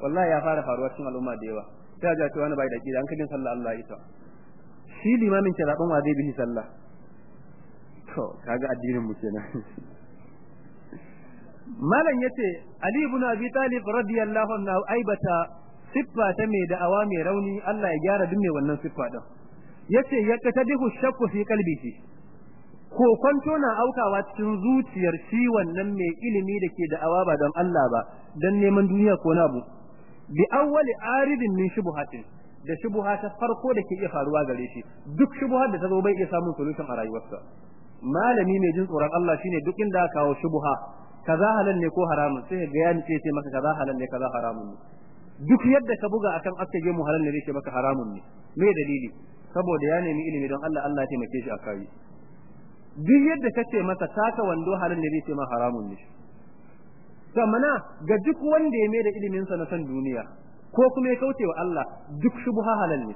Wallahi ya fara faruwa cikin al'umma da yawa. Sai ga cewa wani bai da kida an kadin sallah Allah ita shi limamin ke zaɓen wa zai bihi sallah? To kaga addinin mu kenan. malam ya ce ali ibn abi talib radiyallahu anhu aibata siffa ta mai da'awa mai rauni Allah ya gyara duk mai wannan siffa din. Yace yakatadihu shakku fi qalbihi. Ko kwanto na aukawa cikin zuciyar shi wannan mai ilimi da ke da'awa ba don Allah ba dan neman duniya ko na abu. Bi awwali aridin min shubuhatin da shubuha ta farko da ke iya faruwa gare shi. Duk shubuhar da ta zo bai iya samun solution a rayuwarsa. Malami mai jin tsoron Allah shine duk inda kawo shubuha. Kaza halal ne ko haramun? Sai ga ya ce sai maka kaza halal ne kaza haramun ne. Duk yadda ka buga akan aske mu halal ne sai maka haramun ne. Me dalili? Saboda ya nemi ilimi don Allah Allah ya taimake shi a kai duk yadda kace masa taka wando halin ne zai ce ma haramun ne. To mana ga duk wanda ya mai da ilimin sa na san duniya ko kuma ya kauce wa Allah duk shubha halal ne.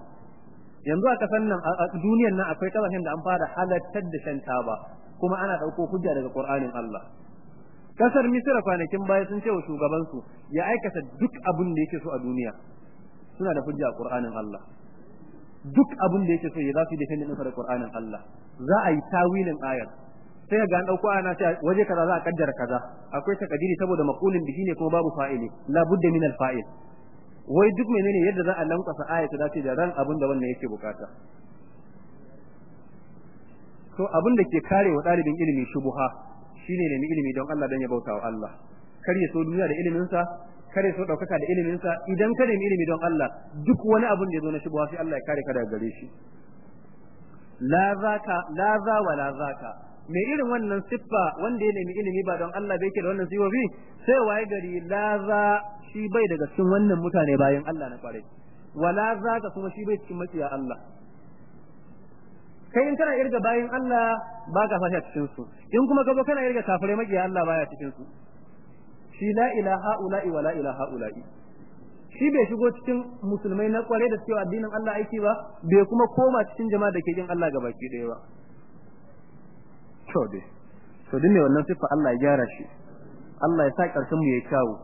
Yanzu a kasan nan a duniyar nan akwai ƙasashen da an fara halattar da shan taba kuma ana ɗauko hujja daga Qur'anin Allah. Ƙasar Misira kwanakin baya sun ce wa shugaban su ya aikata duk abin da yake so a duniya. Suna da hujja a Qur'anin Allah. Duk abin da yake so ya za su defend din da Qur'anin Allah. Za a yi tawilin ayar. Sai ga an ɗauko ana ta waje kaza za a kaddara kaza. Akwai takadiri saboda maqulin bihi ne kuma babu fa'ili la budda min al fa'il wai duk menene yadda za a lankwasa aya ta dace da ran abin da wannan yake buƙata. To abin da ke kare wa dalibin ilimi shubuha. Shine ne ilimi don Allah dan ya bauta wa Allah. Kar ya so duniya da ilimin sa kare so ɗaukaka da ilimin sa idan ka nemi ilimi don Allah duk wani abin da ya zo na shubuha sai Allah ya kare ka daga gare shi. La zaka la za wa la zaka. Me irin wannan siffa wanda ya nemi ilimi ba don Allah bai ke da wannan sifofi? Sai waye gari la za shi bai daga cikin wannan mutane bayan Allah na ƙwarai. Wala zaka kuma shi bai cikin maciya Allah. Kai in kana irga bayan Allah ba ka fashi cikin su in kuma ka zo kana irga kafirai makiya Allah baya cikin su shi la ilaha ula'i wa la ilaha ula'i. Shi bai shigo cikin musulmai na kware da cewa addinin Allah aiki ba bai kuma koma cikin jama'a da ke jin Allah gabaki ɗaya ba. To dai. To dinne wannan siffa Allah ya gyara shi. Allah ya sa ƙarshen mu yayi kyawu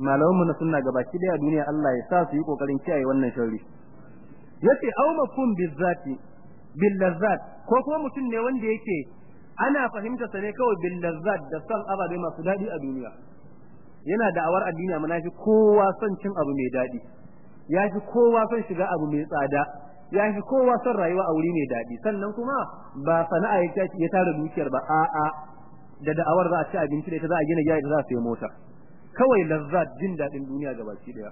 malaman mu na sunna gabaki ɗaya duniya Allah ya sa su yi ƙoƙarin kiyaye wannan sharri. Yace aw mafhum bizati bil lazzat ko kuma mutum ne wanda yake ana fahimta sa ne kawai bil lazzat da son ababe masu daɗi a duniya. Yana da'awar addini amma nafi kowa son cin abu mai daɗi ya fi kowa son shiga abu mai tsada. Ya fi kowa son rayuwa a wuri mai daɗi sannan kuma ba sana'a ya tara dukiyar ba a'a da da'awar za a ci abinci da ita za a gina gida da za a sayi mota. Kawai lazzat jin daɗin duniya gabaki ɗaya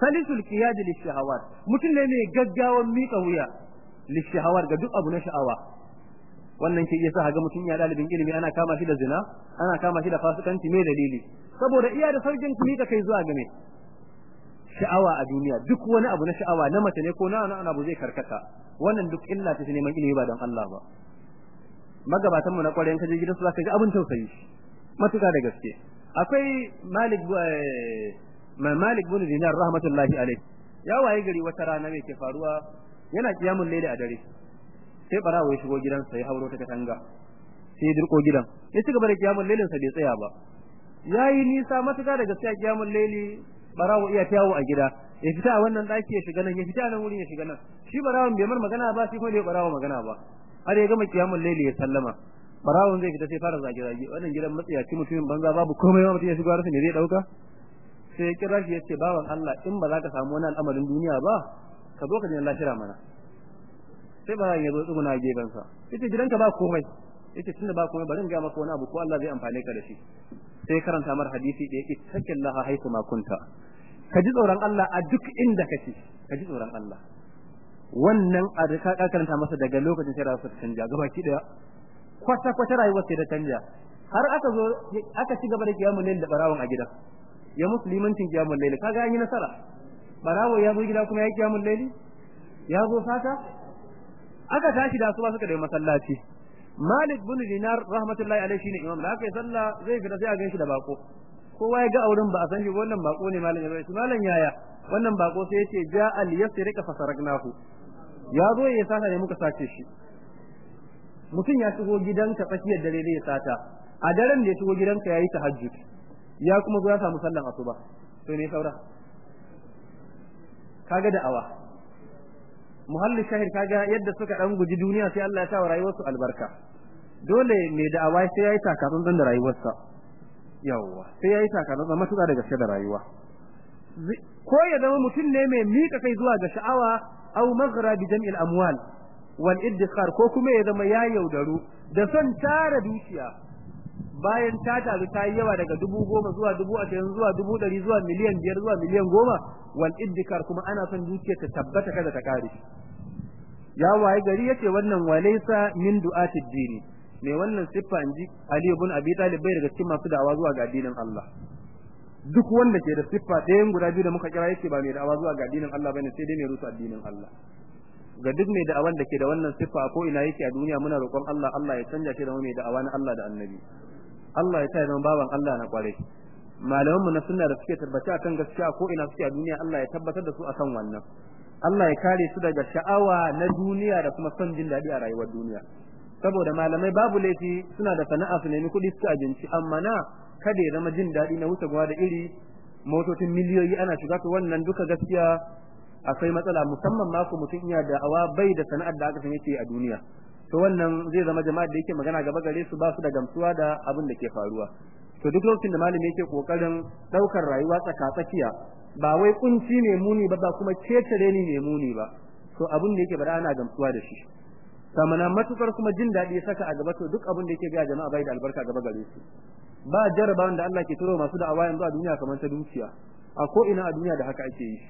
salisul qiyad lishahawat. Mutum ne mai gaggawan mika wuya. Lishahawat ga duk abu na sha'awa. Wannan ke iya sa ga mutum ya dalibin ilimi ana kama shi da zina ana kama shi da fasikanci mai dalili? Saboda iya da saukin mika kai zuwa game sha'awa a duniya. Duk wani abu na sha'awa na mace ne ko na wani abu zai karkata. Wannan duk illa ta neman ilimi ba don Allah ba. Magabatan mu na ƙwarai kaje gidansu zaka ga abin tausayi. Matuka da gaske. Akwai Malik mai Malik bin Dinar rahmatullahi alaihi ya waye gari wata rana mai ke faruwa yana kiyamun laili a dare. Sai barawo ya shigo gidansa ya hauro ta katanga. Sai ya dirko gidan. Ya ci gaba kiyamun lailin sa bai tsaya ba. Yayi nisa matuka da gaskiya kiyamun laili barawo iya tawo a gida. Ya fita a wannan daki ya shiga nan ya fita nan wurin ya shiga nan. Shi barawon bai mar magana ba shi kuma bai barawo magana ba. Har ya gama kiyamun laili ya sallama. Barawon zai fita sai fara zage zage wannan gidan matsiyaci mutumin banza babu komai ma mutum ya shigo harsa ne zai ɗauka sai ya kira shi ya bawan Allah in ba za ka samu wani al'amarin duniya ba ka zo ka je lafira mana. Sai bayan ya zo tsuguna a gefensa. Yace gidanka ba komai. Yace tunda ba komai bari in ga maka wani abu ko Allah zai amfane ka da shi. Sai karanta mar hadisi da yake taqillaha haythu ma kunta. Ka ji tsoron Allah a duk inda kake. Ka ji tsoron Allah. Wannan a da ka karanta masa daga lokacin sai rayuwar ta canja gabaki ɗaya. Kwata kwata rayuwar sai da canja. Har aka zo aka ci gaba da kiyamun lail da barawon a gida ya musulmancin kiyamun lail kaga an yi nasara. Barawo ya zo gida kuma ya kiyamun lail ya zo fata aka tashi da su ba suka da masallaci. Malik bin Dinar rahmatullahi alaihi shine imam. Da aka yi sallah zai fita sai a gan shi da bako kowa ya ga auren ba a san shi wannan bako ne malam ya bai malam yaya? Wannan bako sai ya ce ja al yasrika fasaragnahu ya zo ya sata ne muka sace shi. Mutum ya shigo gidanka tsakiyar dare zai sata. A daren da ya shigo gidanka yayi tahajjud. Ya kuma zo ya samu sallan asuba to ne saura? Kaga da awa muhallin shahid kaga yadda suka dan guji duniya sai Allah ya sa wa rayuwarsu albarka. Dole mai da'awa sai yayi takatsantsan da rayuwarsa. Yawwa sai yayi takatsantsan matuƙa da gaske da rayuwa. Ko ya zama mutum ne mai mika kai zuwa ga sha'awa aw maghra bi jam'il amwal wal iddikhar ko kuma ya zama ya yaudaru da son tara dukiya. Bayan ta taru ta yi yawa daga dubu goma zuwa dubu ashirin zuwa dubu ɗari zuwa miliyan biyar zuwa miliyan goma wal iddikar kuma ana son dukiyar ta tabbata kada ta kare. Ya waye gari ya ce wannan walaysa min du'atid dini. Mai wannan siffa inji Ali ibn Abi Talib bai daga cikin masu da'awa zuwa ga addinin Allah. Duk wanda ke da siffa ɗayan guda biyu da muka kira ya ce ba mai da'awa zuwa ga addinin Allah ba ne sai dai mai rusa addinin Allah. Ga duk mai da'awan da ke da wannan siffa ko ina yake a duniya muna roƙon Allah Allah ya canja shi da mai da'awa na Allah da Annabi. Allah ya sa zama baban Allah na kware malaman mu na sunna da suke tabbata akan gaskiya ko ina suke a duniya Allah ya tabbatar da su akan wannan. Allah ya kare su daga sha'awa na duniya da kuma son jin daɗi a rayuwar duniya. Saboda malamai babu laifi suna da sana'a su nemi kuɗi su abinci amma na kada ya zama jin daɗi na wuce gwa da iri motocin miliyoyi ana shiga to wannan duka gaskiya akwai matsala. Musamman ma ku mutum iya da awa bai da sana'ar da aka san yake a duniya. To wannan zai zama jama'a da yake magana gaba gare su ba su da gamsuwa da abin da ke faruwa. To duk lokacin da malami yake ƙoƙarin ɗaukar rayuwa tsaka tsakiya ba wai kunci ne muni ba ba kuma ƙetare ni ne muni ba to abin da yake ba da ana gamsuwa da shi. Samana matuƙar kuma jin daɗi ya saka a gaba to duk abin da yake ga jama'a bai da albarka gaba gare su. Ba jarabawan da Allah ke turo masu da'awa yanzu a duniya kamar ta dukiya. A ko ina a duniya da haka ake yi.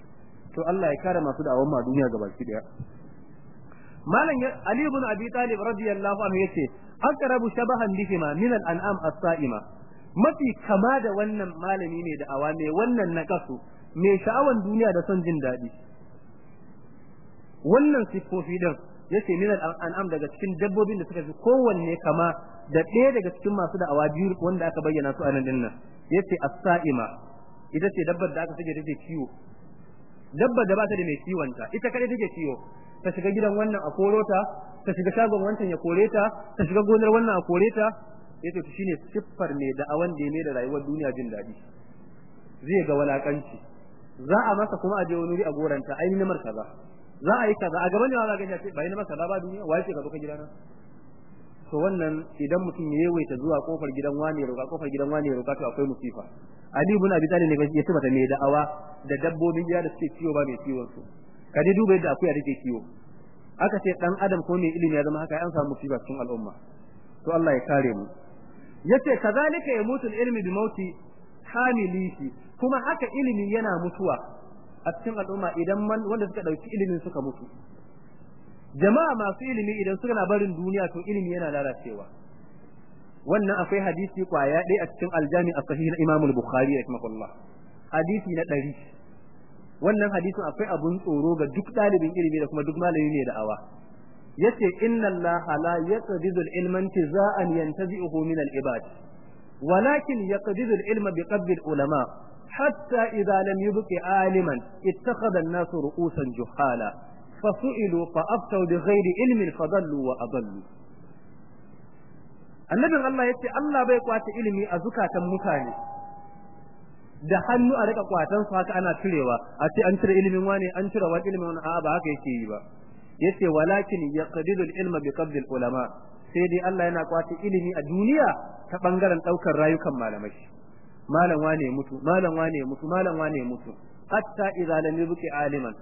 To Allah ya kare masu da'awan ma duniya gaba ki ɗaya malam Ali ibn Abi Talib radiyallahu anhu ya ce aqrabu shabahan bihima min al-an'am as-sa'ima. Mafi kama da wannan malami ne da awa mai wannan nakasu mai sha'awan duniya da son jin daɗi. Wannan siffofi din ya ce min al-an'am daga cikin dabbobin da suka fi kowanne kama da ɗaya daga cikin masu da'awa biyu wanda aka bayyana su a nan ɗin nan. Yace as-sa'ima ita ce dabbar da aka sake take kiwo. Dabbar da ba ta da mai kiwon ta ita kadai take kiwo. Ta shiga gidan wannan a koro ta ta shiga shagon wancan ya kore ta ta shiga gonar wannan a kore ta. Yace to shine siffar ne da awan da ne da rayuwar duniya jin daɗi. Zai ga walakanci. Za a masa kuma a je wani a goranta ai ni mar kaza. Za a yi kaza. A gaban jama'a ga ya ce bai ni masa ba duniya wai ce ka zo ka gidana? To wannan idan mutum ya yawaita zuwa ƙofar gidan wani roƙa ƙofar gidan wani roƙa to akwai musifa. Ali ibn Abi Talib ne ya tabbata mai da'awa da dabbobin gida da suke kiwo ba mai kiwon su. Ka dai duba yadda akuya take kiwo. Aka ce dan adam ko mai ilimi ya zama haka an samu musiba cikin al'umma. To Allah ya kare mu. Yace kazalika yamutu ilmi bi mauti hamilihi kuma haka ilimi yana mutuwa a cikin al'umma idan wanda suka ɗauki ilimin suka mutu. Jama'a masu ilimi idan suka barin duniya to ilimi yana lalacewa. Wannan akwai hadisi ƙwaya ɗaya a cikin aljami a sahih na Imam al-Bukhari rahimahullah. Hadisi na ɗari. wannan hadisin akwai abun tsoro ga duk ɗalibin ilimi da kuma duk malami ne da'awa yace inna Allah la yaqdidu al-ilma intiza'an yantazi'uhu min al-ibad ولكن يقدد العلم بقبض العلماء حتى إذا لم يبق عالما اتخذ الناس رؤوسا جهالا فسئلوا فأفتوا بغير علم فضلوا وأضلوا annabin Allah ya ce Allah bai kwace ilimi a zukatan mutane Da hannu a riƙa kwatan su haka ana cirewa. A ce an cire ilimin wani an cire wani ilimin wani a ba haka yake yi ba. Yace walakin yaqdidu al-ilma bi qabd ulama. Sai dai Allah yana ƙwace ilimi a duniya ta ɓangaren ɗaukar rayukan malamai. Malam wane mutu malam wane mutu malam wane mutu. Hatta idza lam yubqi aliman.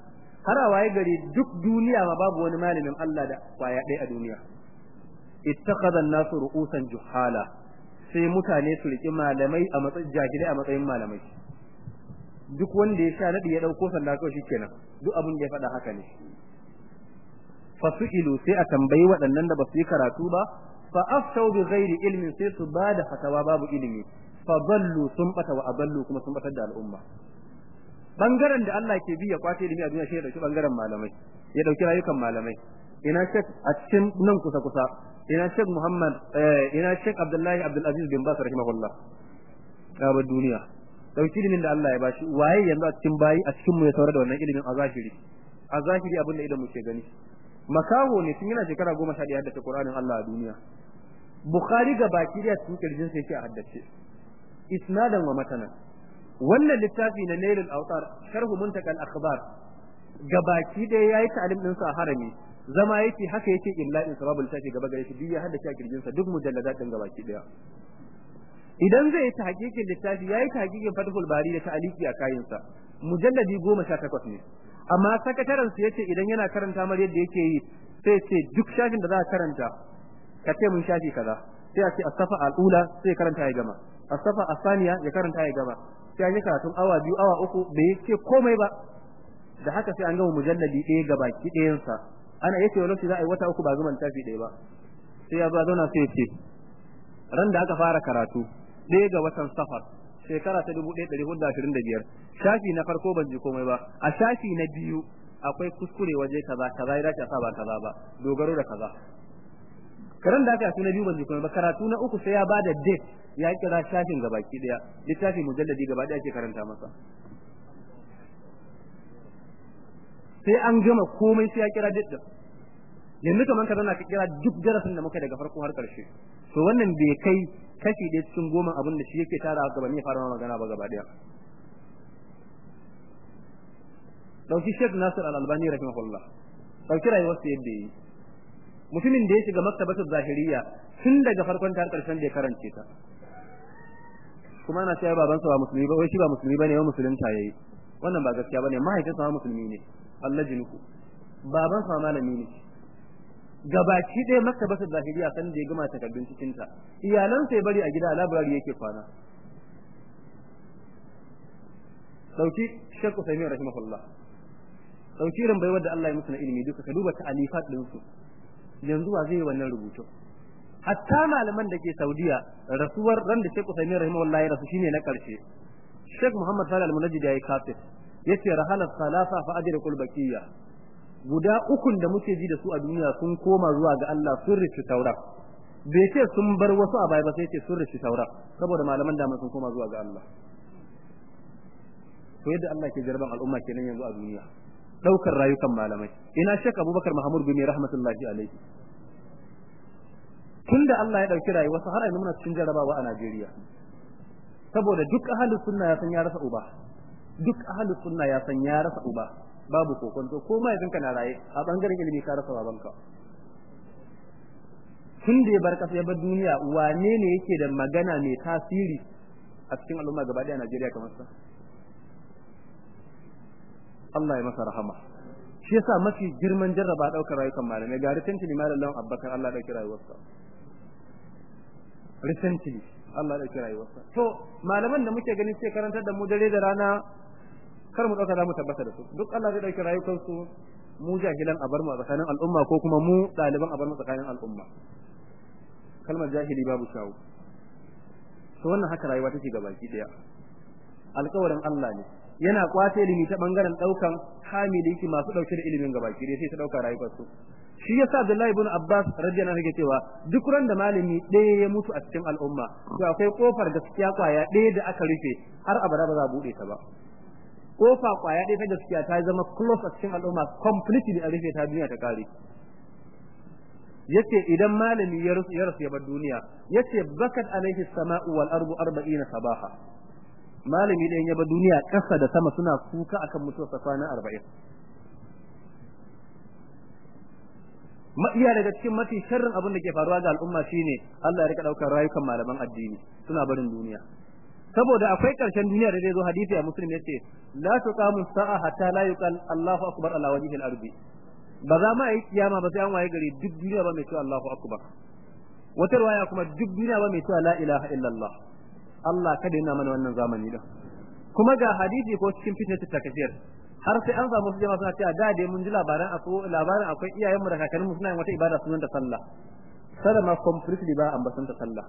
Har a waye gari duk duniya ma babu wani malamin Allah da ƙwaya ɗaya a duniya. Ittakhadha an-nasu ru'usan juhala. Sai mutane su riki malamai a matsayin jahilai a matsayin malamai. Duk wanda ya sha nadi ya ɗauko sanda kawai shikenan duk abin da ya faɗa haka ne. Fasu'ilu sai a tambayi waɗannan da ba su yi karatu ba fa aftau bi ghairi ilmin sai su ba da fatawa babu ilimi. Fa dallu sun bata wa adallu kuma sun batar da al'umma. Bangaren da Allah ke bi ya ƙwace ilimi a duniya shi ya ɗauki ɓangaren malamai ya ɗauki rayukan malamai. Ina shek a cikin nan kusa kusa. Ina shek Muhammad ina shek Abdullahi Abdul Aziz bin Bas rahimahullah. Ga duniya. Dauki ilimin da Allah ya bashi. Waye yanzu a cikin bayi a cikin mu ya saurara da wannan ilimin? A zahiri. A zahiri abin da idan mu ke gani. Makaho ne tun yana shekara goma sha ɗaya haddace Qur'anin Allah a duniya. Bukhari ga baki da cikin ƙirjin sai a haddace. Isnadan wa matanan. Wannan littafi na Nailul Awtar sharhu muntakal akhbar ga baki da yayi ta'lim din sa harami. Zama yake haka yake illa'in sababul littafi gaba gare shi duk ya haddace a ƙirjin sa duk mujalladat din gaba ki ɗaya idan zai ta hakikin littafi yayi ta hakikin Fathul Bari da ta'aliki a kayin sa mujalladi 18 ne. Amma sakataren su ya ce idan yana karanta mar yadda yake yi sai ce duk shafin da za ka karanta ka ce mun shafi kaza. Sai a ce asafa al-ula sai karanta ya gama. Asafa asaniya ya karanta ya gama. Sai yi karatun awa biyu awa uku bai ce komai ba. Da haka sai an gama mujalladi ɗaya ga baki ɗayansa. Ana ya ce wani lokaci za a yi wata uku ba zama tafi ɗaya ba. Sai ya zo zauna sai ya ce ran da aka fara karatu ɗaya ga watan safar shekara ta dubu ɗaya ɗari huɗu ashirin da biyar shafi na farko ban ji komai ba. A shafi na biyu akwai kuskure waje kaza kaza ya dace sa ba kaza ba dogaro da kaza. Karan da aka na biyu ban kuma ba karatu na uku sai ya ba da date ya kira shafin gabaki ɗaya littafin mujalladi gaba ɗaya ke karanta masa. Sai an gama komai sai ya kira date yanzu kaman ka zana ka kira duk darasin da muka daga farko har ƙarshe to wannan bai kai kashi ɗaya cikin goma abin da shi yake tara gaba ne fara magana ba gaba ɗaya ɗauki Sheikh Nasir Al-Albani rahimahullah. Dauki rayuwar sa yadda yi. Mutumin da ya shiga maktabatul zahiriya tun daga farkon ta ƙarshen da ya karance ta. Kuma ana cewa baban sa ba musulmi ba wai shi ba musulmi ba ne wai musulunta yayi wannan ba gaskiya ba ne mahaifinsa ma musulmi ne. Allah jinuku baban sa malami ne. Gabaki ɗaya maktabatul zahiriya san da ya gama takardun cikin ta iyalan sai bari a gida library yake kwana. Dauki Sheikh Usaimin rahimahullah. Dauki irin baiwar da Allah ya musu na ilimi duka ka duba ta'alifat din su yanzu wa zai wannan rubutu? Hatta malaman da ke Saudiya rasuwar ran da Sheikh Usaimin rahimahullah ya rasu shine na ƙarshe Sheikh Muhammad Salih Al-Munajjid yayi kafir ya ce rahalat salasa fa ajrul baqiyya guda ukun da muke ji da su a duniya sun koma zuwa ga Allah sun rishi taura. Bai ce sun bar wasu a baya ba sai ce sun rishi taura saboda malaman da sun koma zuwa ga Allah. To yadda Allah ke jarban al'umma kenan yanzu a duniya. Daukar rayukan malamai. Ina shek abubakar mahamud bin rahmatullahi alaihi. Tunda Allah ya ɗauki rayuwarsa har yanzu muna cikin jarabawa a Najeriya. Saboda duk ahlus sunna ya san ya rasa uba. Duk ahlus sunna ya san ya rasa uba babu kokonto ko mai kanka na raye a ɓangaren ilimi ka rasa babanka. Tun da ya bar kasa ya duniya wane ne yake da magana mai tasiri a cikin al'umma gaba ɗaya Najeriya kamar sa? Allah ya masa rahama. Shi yasa mafi girman jarraba ɗaukar rayukan malamai ga recently malam Abubakar Allah ya ɗauki rayuwarsa. Recently Allah ya ɗauki rayuwarsa. To malaman da muke ganin sai karantar da mu dare da rana kar mu ɗauka za mu tabbata da su. Duk Allah zai ɗauki rayukan su mu jahilan a bar mu a tsakanin al'umma ko kuma mu ɗaliban a bar mu tsakanin al'umma. Kalmar jahili babu shawu to wannan haka rayuwa take gabaki ɗaya alƙawarin Allah ne. Yana ƙwace ilimi ta ɓangaren ɗaukan hamili ki masu ɗauke da ilimin gabaki dai sai ta ɗauka rayuwar su shi yasa Abdullahi ibn Abbas radiyallahu anhu cewa duk ran da malami ɗaya ya mutu a cikin al'umma to akwai ƙofar gaskiya ƙwaya ɗaya da aka rufe har abada ba za a buɗe ta ba. Ƙofa ƙwaya ɗaya ta gaskiya ta zama close a cikin al'umma completely a rufe ta duniya ta kare ya ce idan malami ya rasu ya rasu ya bar duniya ya ce bakat alaihi sama'u wal ardu 40 sabaha. Malami ɗayan ya bar duniya ƙasa da sama suna kuka akan mutuwar kwana 40 ma iya daga cikin mafi sharrin abin da ke faruwa ga al'umma shine Allah ya riƙa ɗaukar rayukan malaman addini suna barin duniya. Saboda akwai ƙarshen duniya da zai zo hadisi a muslim ya ce la tuqamu sa'a hatta la yuqal Allahu akbar ala wajhil ardi. Ba za ma yi kiyama ba sai an waye gari duk duniya ba mai cewa Allahu akbar. Wata riwaya kuma duk duniya ba mai cewa la ilaha illallah. Allah kada yana mana wannan zamani da kuma ga hadisi ko cikin fitnatu takfir har sai an samu jama'a suna cewa da dai mun ji labaran a labarin akwai iyayen mu da kakannin mu suna yin wata ibada sunan da sallah. Sada ma completely ba an basan ta sallah.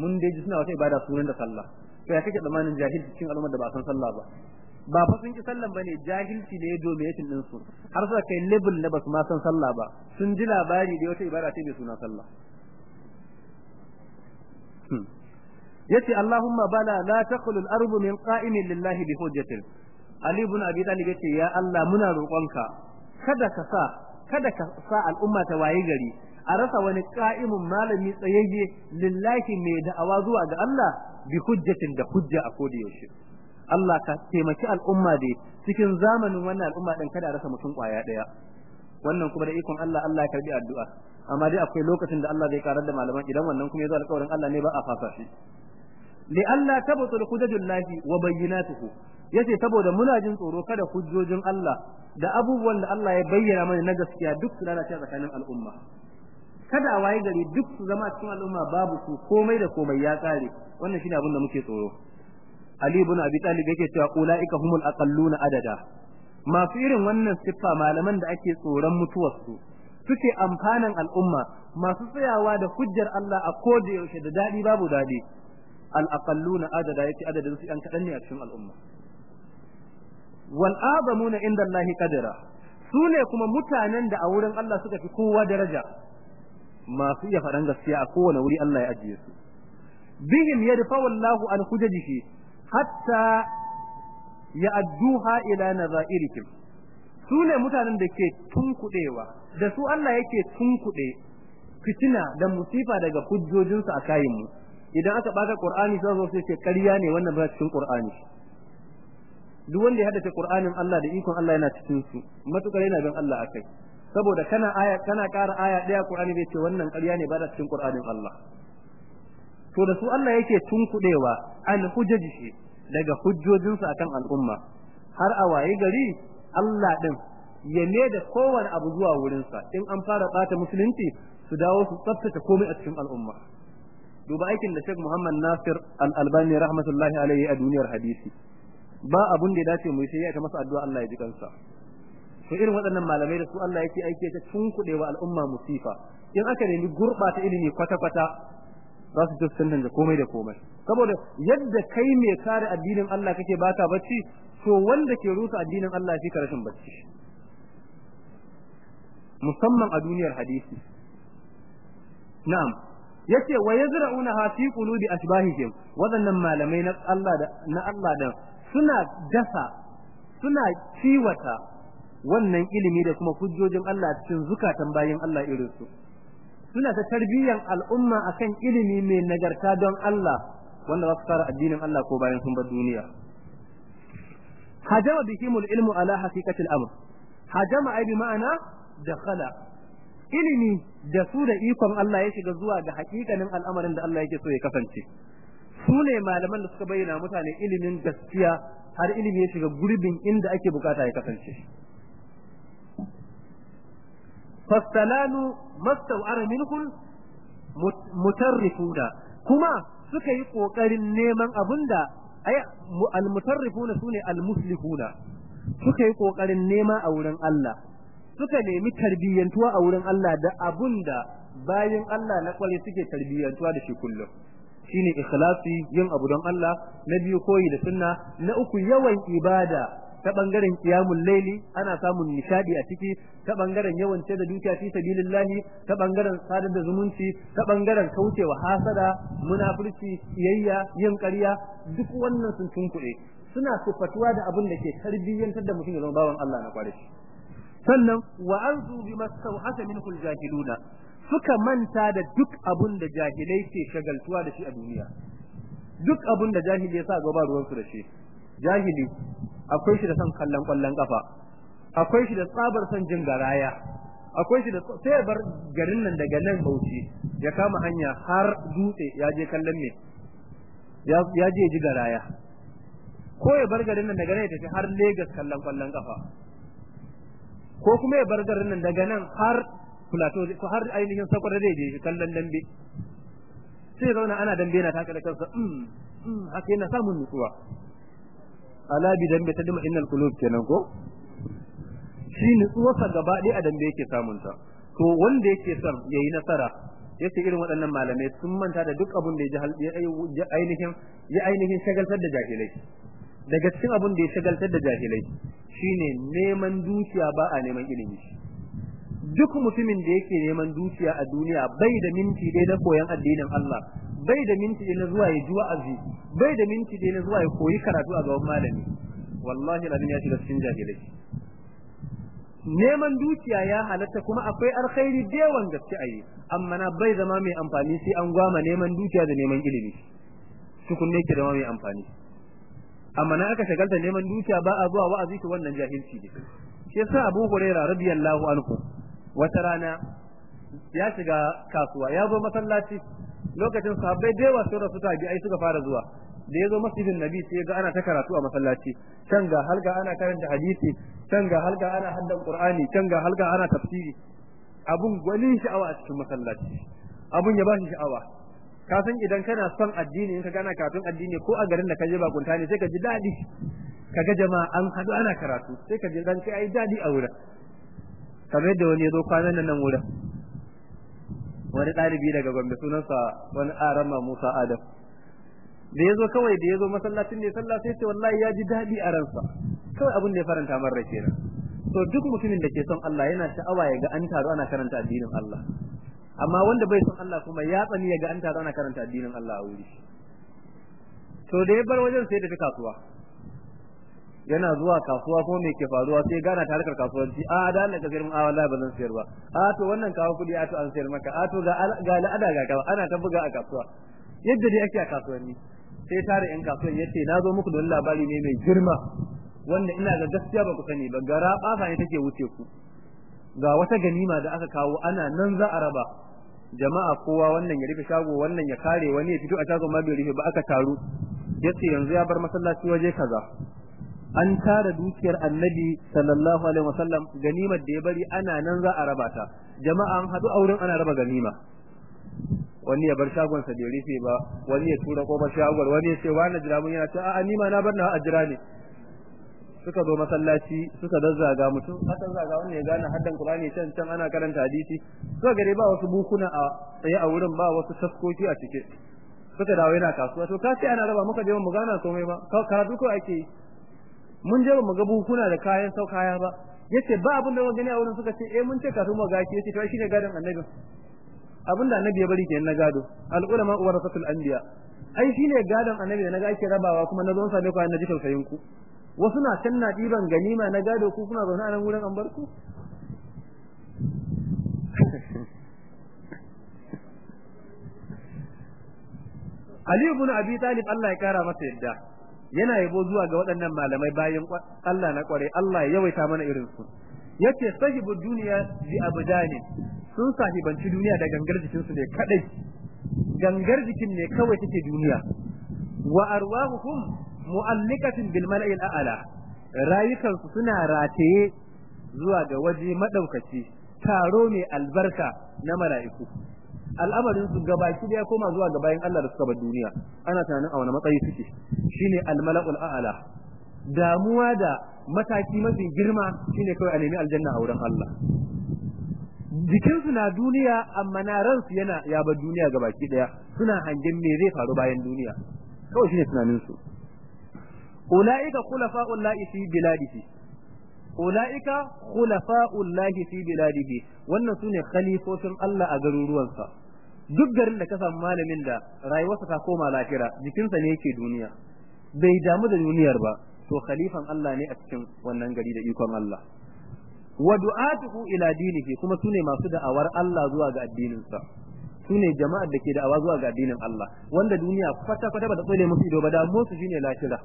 Mun dai ji suna wata ibada sunan da sallah. To ya kake zamanin jahilci cikin al'ummar da ba san sallah ba? Ba fa sun ki sallan ba ne jahilci ne ya dominatin din su. Har suka kai level na ba su ma san sallah ba. Sun ji labari da wata ibada ce mai suna sallah. Yace Allahumma bala la taqulu al-ardu min qa'imin lillahi bi hujjatin. Ali ibn Abi Talib ya ce ya Allah muna roƙonka kada ka sa kada ka sa al'umma ta waye gari. A rasa wani qa'imun malami tsayayye lillahi mai da'awa zuwa ga Allah bi hujjatin da hujja a koda yaushe. Allah ka taimaki al'umma dai cikin zamanin wannan al'umma din kada a rasa mutum ƙwaya ɗaya wannan kuma da ikon Allah Allah ya karɓi addu'a. Amma dai akwai lokacin da Allah zai karar da malaman idan wannan kuma ya zo alƙawarin Allah ne ba a fasa shi. Li Allah tabtul hujajullahi wa bayyinatuhu. Yace saboda muna jin tsoro kada hujjojin Allah da abubuwan da Allah ya bayyana mana na gaskiya duk su lalace tsakanin al'umma. Kada a waye gari duk su zama cikin al'umma babu su komai da komai ya kare wannan shine abin da muke tsoro. Ali ibn Abi Talib yake cewa ulaika humul aqalluna adada. Masu irin wannan siffa malaman da ake tsoron mutuwarsu suke amfanan al'umma masu tsayawa da hujjar Allah a koda yaushe da daɗi babu daɗi al aqalluna adada yake adadin su an kadan ne a cikin al'umma. Wal azamuna inda Allah qadara. Su ne kuma mutanen da a wurin Allah suka fi kowa daraja. Masu iya faɗan gaskiya a kowane wuri Allah ya ajiye su. Bihim yadfa'u Allahu an hujajihi hatta ya'adduha ila nazairikum su ne mutanen da ke tunkuɗewa da su Allah yake tunkuɗe fitina da musifa daga hujjojinsu a kayan mu. Idan aka baka Qur'ani sai zo sai ce ƙarya ne wannan ba cikin Qur'ani. Duk wanda ya haddace Qur'anin Allah da ikon Allah yana cikin su matuƙar yana bin Allah akai saboda kana aya kana ƙara aya ɗaya Qur'ani bai ce wannan ƙarya ne ba da cikin Qur'anin Allah. To da su Allah yake tunkuɗewa an hujjaji daga hujjojinsu akan al'umma. Har a waye gari Allah din ya ne da kowane abu zuwa wurinsa. In an fara bata musulunci su dawo su tsaftace komai a cikin al'umma. Duba aikin da Sheikh Muhammad Nasir Al-Albani rahmatullahi alaihi a duniyar hadisi. Ba abun da ya dace mu sai ya ta masa addu'a Allah ya ji kansa. To irin waɗannan malamai da su Allah yake aike ta tunkuɗewa al'umma musifa. In aka nemi gurɓata ilimi kwata-kwata za su tantance da komai da komai. Saboda yadda kai mai kare addinin Allah kake baka bacci to wanda ke rusa addinin Allah shi ka rashin bacci. Musamman a duniyar hadisi. Na'am. Yace wa yazra'una fi qulubi ashbahihim. Wadannan malamai na Allah da na Allah da suna dasa suna ciwata wannan ilimi da kuma hujjojin Allah cikin zukatan bayin Allah irin su. Suna ta tarbiyyan al'umma akan ilimi mai nagarta don Allah wanda za su fara addinin Allah ko bayan sun bar duniya. Hajama bihimul ilmu ala haqiqatil amr. Hajama ai bi ma'ana dakhala. Ilimi da su da ikon Allah ya shiga zuwa ga hakikanin al'amarin da Allah yake so ya kasance. Su ne malaman da suka bayyana mutane ilimin gaskiya har ilimi ya shiga gurbin inda ake buƙata ya kasance. Fastalanu mastaw'ara minhum mutarrifuna kuma suka yi ƙoƙarin neman abin da ay almutarrifuna su ne almuslihuna suka yi ƙoƙarin nema a wurin Allah suka nemi tarbiyyantuwa a wurin Allah da abunda bayan Allah na kwale suke tarbiyyantuwa da shi kullum shine ikhlasi yin abu Allah na biyu koyi da sunna na uku yawan ibada ta ɓangaren qiyamul laili ana samun nishadi a ciki ta ɓangaren yawan da dukiya fi sabilillahi ta ɓangaren sadar da zumunci ta ɓangaren kaucewa hasada munafurci iyayya yin ƙarya duk wannan sun tunkuɗe. Suna sifatuwa da abin da ke tarbiyyantar da mutum ya zama bawan Allah na kware sannan wa anzu bima sauhata minhu jahiluna suka manta da duk abun da jahilai ke shagaltuwa da shi a duniya. Duk abun da jahili ya sa gaba ruwansu da shi. Jahili akwai shi da son kallon ƙwallon kafa akwai shi da tsabar son jin garaya akwai shi da sai bar garin nan daga nan Bauchi ya kama hanya har dutse ya je kallon me? Ya je ji garaya. Ko ya bar garin nan daga nan ya tafi har Lagos kallon ƙwallon kafa ko kuma ya bar garin nan daga nan har plateau ko har ainihin sakwar da je kallon dambe. Sai zauna ana dambe na taka da kansa mm haka yana samun nutsuwa. Ala bi dambe ta dima innal qulub kenan ko? Shi nutsuwarsa gaba ɗaya a dambe yake samun ta to wanda yake son yayi nasara ya ce irin waɗannan malamai sun manta da duk abin da ya ainihin ya ainihin shagaltar da jahilai. Daga cikin abin da ya shagaltar da jahilai shine neman dukiya ba a neman ilimi. Duk mutumin da yake neman dukiya a duniya bai da minti ɗaya na koyon addinin Allah bai da minti ɗaya zuwa ya ji wa'azi bai da minti ɗaya na zuwa ya koyi karatu a gaban malami. Wallahi ladin ya shiga cikin jahilai. Neman dukiya ya halatta kuma akwai alkhairi da yawan gaske a yi amma na bai zama mai amfani sai an gwama neman dukiya da neman ilimi. Tukun ne ke zama mai amfani. Amma na aka shagalta neman dukiya ba a zuwa wa'azi to wannan jahilci ne. Shi yasa Abu Hurairah radiyallahu anhu wata rana ya shiga kasuwa ya zo masallaci lokacin sahabbai da yawa sun rasu tabi ai suka fara zuwa. Da ya zo masjidin nabi sai ga ana ta karatu a masallaci. Can ga halga ana karanta hadisi can ga halga ana haddan qur'ani can ga halga ana tafsiri. Abun gwanin sha'awa a cikin masallaci. Abun ya bashi sha'awa. Ka san idan kana son addini in ka gana karatun addini ko a garin da ka je bakunta ne sai ka ji daɗi. Kaga jama'a an haɗu ana karatu sai ka ji dan kai ai daɗi a wurin. Kamar yadda wani ya zo kwanan nan nan wurin. Wani ɗalibi daga gombe sunansa wani arama musa adam. Da ya zo kawai da ya zo masallacin ne sallah sai ce wallahi ya ji daɗi a ransa. Kawai abin da ya faranta min rai kenan. To duk mutumin da ke son Allah yana sha'awa ya ga an taru ana karanta addinin Allah. Amma wanda bai son Allah kuma ya tsani ya ga an taru ana karanta addinin Allah a wuri. To da ya bar wajen sai da kasuwa. Yana zuwa kasuwa ko me ke faruwa sai gana ta harkar kasuwanci. A da Allah ka sayar mun a wallahi ba zan sayar ba. A to wannan kawo kuɗi a to an sayar maka. A to ga ga al'ada ga kawa ana ta buga a kasuwa. Yadda dai ake a kasuwanni. Sai tare yan kasuwan ya ce na zo muku da labari ne mai girma wanda ina ga gaskiya ba ku sani ba. Gara bafa ne take wuce ku. Ga wata ganima da aka kawo ana nan za a raba. Jama'a kowa wannan ya rufe shago wannan ya kare wani ya fito a shagon ma bai rufe ba aka taru. Yace yanzu ya bar masallaci waje kaza. An tara dukiyar annabi sallallahu alaihi wasallam ganimar da ya bari ana nan za a raba ta. Jama'a an hadu auren ana raba ganima. Wani ya bar shagon sa bai rufe ba wani ya tura ƙofar shagon wani ya ce wani jira mun yana ce a'a ni ma na bar na a jira ne. Suka zo masallaci suka zazzaga mutum aka zaga wani ya gane haddan Qur'ani can can ana karanta hadisi. Suka gare ba wasu bukuna a tsaye a wurin ba wasu taskoki a cike. Suka dawo yana kasuwa to ka ce ana raba muka je mu gana komai ba. Karatu ko ake yi. Mun je mu ga bukuna da kayan sau kaya ba. Yace ba abin da gani a wurin suka ce eh mun ce kafin mu ga ya ce to shine gadon annabi abin da annabi ya bari kenan na gado. Al ulama warasatul anbiya. Ai shine gadon annabi da na ga ake rabawa kuma na zo same ku na ji tausayin ku. Wasu na can na ɗiban ganima na gado ku kuna zaune a nan wurin an Ali ibn Abi Talib Allah ya kara masa yadda. Yana yabo zuwa ga waɗannan malamai bayan Allah na kware Allah ya yawaita mana irin su ya ce sahibu duniya bi abdani. Sun sahibanci duniya da gangar jikin su ne kadai gangar jikin ne kawai take duniya. Wa arwahuhum mu'allikatin bil mala'i al'ala rayukan su suna rataye zuwa ga waje madaukaci taro ne albarka na mala'iku. Al'amarin su gabaki da ya koma zuwa ga bayan Allah da suka bar duniya. Ana tunanin a wani matsayi suke. Shine al-mala'ul a'la. Damuwa da mataki mafi girma shine kawai a nemi aljanna a wurin Allah. Jikinsu na duniya amma na ransu yana ya bar duniya gabaki ɗaya suna hangen me zai faru bayan duniya. Kawai shine tunanin su ulaika khulafa'ul lahi fi biladihi. Ulaika khulafa'ul lahi fi biladihi. Wannan su ne khalifofin Allah a garuruwansa. Duk garin da ka samu malamin da rayuwarsa ta koma lafira jikinsa ne yake duniya. Bai damu da duniyar ba to khalifan Allah ne a cikin wannan gari da ikon Allah. Wa du'atuhu ila dinihi kuma su ne masu da'awar Allah zuwa ga addininsa. Sune jama'ar da ke da'awa zuwa ga addinin Allah wanda duniya kwata kwata ba ta tsole musu ido ba da mu su shine lafira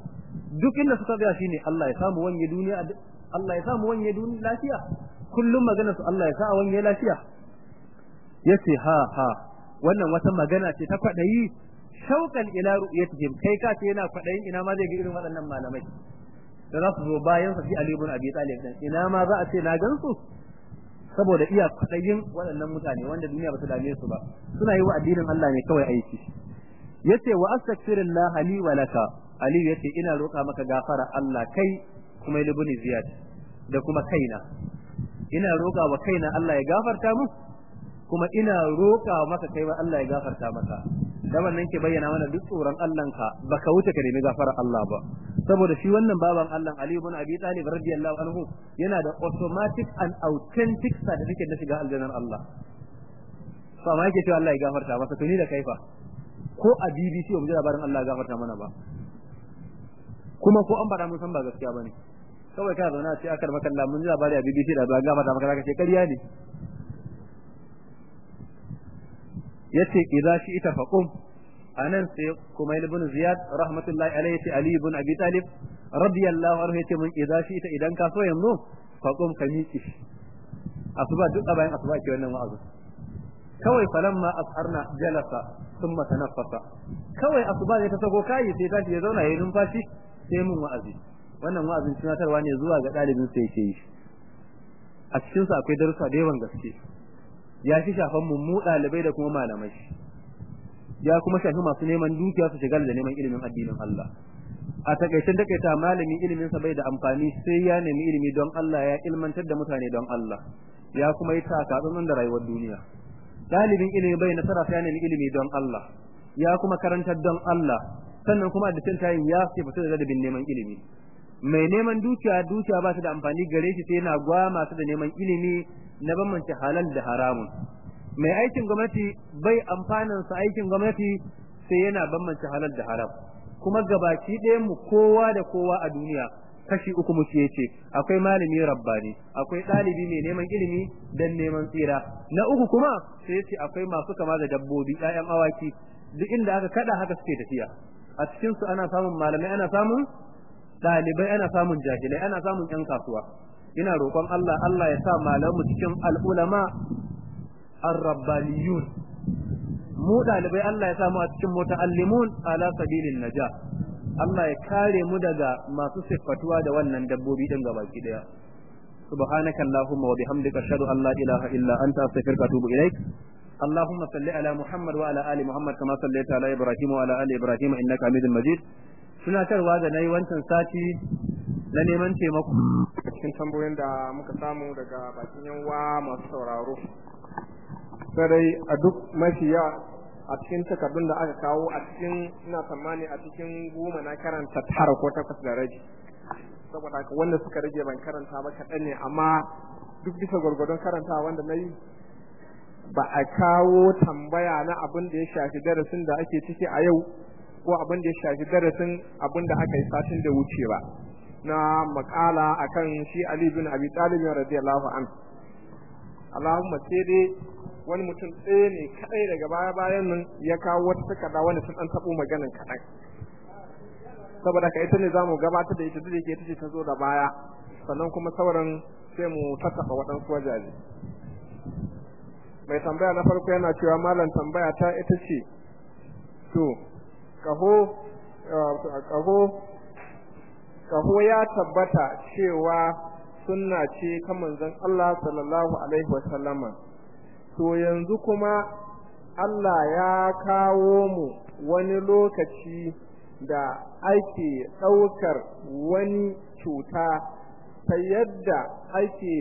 duk inda suka ga shine Allah ya samu wanye duniya Allah ya samu wanye duniya lafiya. Kullum magana su Allah ya sa wanye lafiya. Yace ha ha wannan wata magana ce ta kwadayi shaukan ila ru'yatihim kai ka ce yana kwadayin ina ma zai ga irin waɗannan malamai. Da za su zo bayan sa fi Ali ibn Abi Talib din ina ma za a ce na gansu saboda iya kwadayin waɗannan mutane wanda duniya ba ta dame su ba. Suna yi wa addinin Allah ne kawai aiki. Yace wa astaghfirullah li wa laka. Ali ya ce ina roƙa maka gafara Allah kai kuma ibn Ziyad da kuma kaina. Ina roƙa wa kaina Allah ya gafarta mu kuma ina roƙa maka kai wa Allah ya gafarta maka. Da wannan ke bayyana mana duk tsoron Allah ka baka wuce ka nemi gafarar Allah ba. Saboda shi wannan baban Allah Ali ibn Abi Talib radiyallahu anhu yana da automatic and authentic certificate na shiga aljannar Allah. To amma yake cewa Allah ya gafarta masa to ni da kaifa ko a BBC ba mu ji labarin Allah ya gafarta mana ba. Kuma ko an faɗa mun san ba gaskiya ba ne kawai ka zauna ce akar maka Allah mun ji labari a BBC da ba gafarta maka zaka ce ƙarya ne. Ya ce idza shi ita faqum a nan sai kuma ibn ziyad rahmatullahi alayhi sai ali ibn abi talib radiyallahu anhu ya ce mun idza shi ita idan ka so yanzu faqum ka miki asuba duk bayan asuba ke wannan wa'azi kawai falamma asharna jalasa thumma tanaffasa. Kawai asuba ne ta sago kai sai tashi ya zauna yayin numfashi sai mun wa'azi. Wannan wa'azin tunatarwa ne zuwa ga dalibin sai yake yi. A cikin sa akwai darussa da yawan gaske. Ya fi shafan mu mu ɗalibai da kuma malamai. Ya kuma shafi masu neman dukiya su shigar da neman ilimin addinin Allah. A takaicen takaita malami ilimin sa bai da amfani sai ya nemi ilimi don Allah ya ilmantar da mutane don Allah. Ya kuma yi taka da rayuwar duniya. Dalibin ilimi bai nasara sai ya nemi ilimi don Allah. Ya kuma karantar don Allah. Sannan kuma da cin tayin ya fita da ladabin neman ilimi. Mai neman dukiya dukiya ba su da amfani gare shi sai yana gwa masu da neman ilimi na bambance halal da haramun. Mai aikin gwamnati bai amfanin sa aikin gwamnati sai yana bambance halal da haram. Kuma gabaki ɗayan mu kowa da kowa a duniya kashi uku muke ya ce akwai malami rabbani akwai ɗalibi mai neman ilimi dan neman tsira. Na uku kuma sai ya ce akwai masu kama da dabbobi ƴaƴan awaki. Duk inda aka kada haka suke tafiya. A cikin su ana samun malamai ana samun ɗalibai ana samun jahilai ana samun ƴan kasuwa ina roƙon Allah Allah ya sa malamu cikin al'ulama ar-rabbaniyun mu ɗalibai Allah ya sa mu a cikin muta'allimun ala sabilin najah Allah ya kare mu daga masu siffatuwa da wannan dabbobi din gabaki daya subhanaka allahumma wa bihamdika ashhadu an la ilaha illa anta astaghfiruka wa atubu ilaik اللهم صل على محمد وعلى ال محمد كما صليت على ابراهيم وعلى ال ابراهيم انك حميد مجيد tunatarwa da na yi wancan sati na neman taimako. Cikin tambayoyin da muka samu daga bakin yanwa masu sauraro. Sai a duk mafiya a cikin takardun da aka kawo a cikin ina tsammani a cikin goma na karanta tara ko takwas da rabi. Saboda haka wanda suka rage ban karanta ba kaɗan ne amma duk bisa gwargwadon karanta wanda na yi ba a kawo tambaya na abin da ya shafi darasin da ake ciki a yau ko abin da ya shafi darasin abin da aka yi satin da wuce ba. Na makala akan shi Ali bin Abi Talib radiyallahu an. Allahumma sai dai wani mutum ɗaya ne kadai daga baya bayan nan ya kawo wata takarda wanda sun dan tabo maganan kaɗan. Saboda ka ita ne za mu gabatar da ita da yake ita ce ta zo da baya. Sannan kuma sauran sai mu tattaɓa waɗansu wajaje. Mai tambaya na farko yana cewa malam tambaya ta ita ce to kaho kaho kaho ya tabbata cewa sunna ce ta manzon Allah sallallahu alaihi wasallama to yanzu kuma Allah ya kawo mu wani lokaci da ake ɗaukar wani cuta ta yadda ake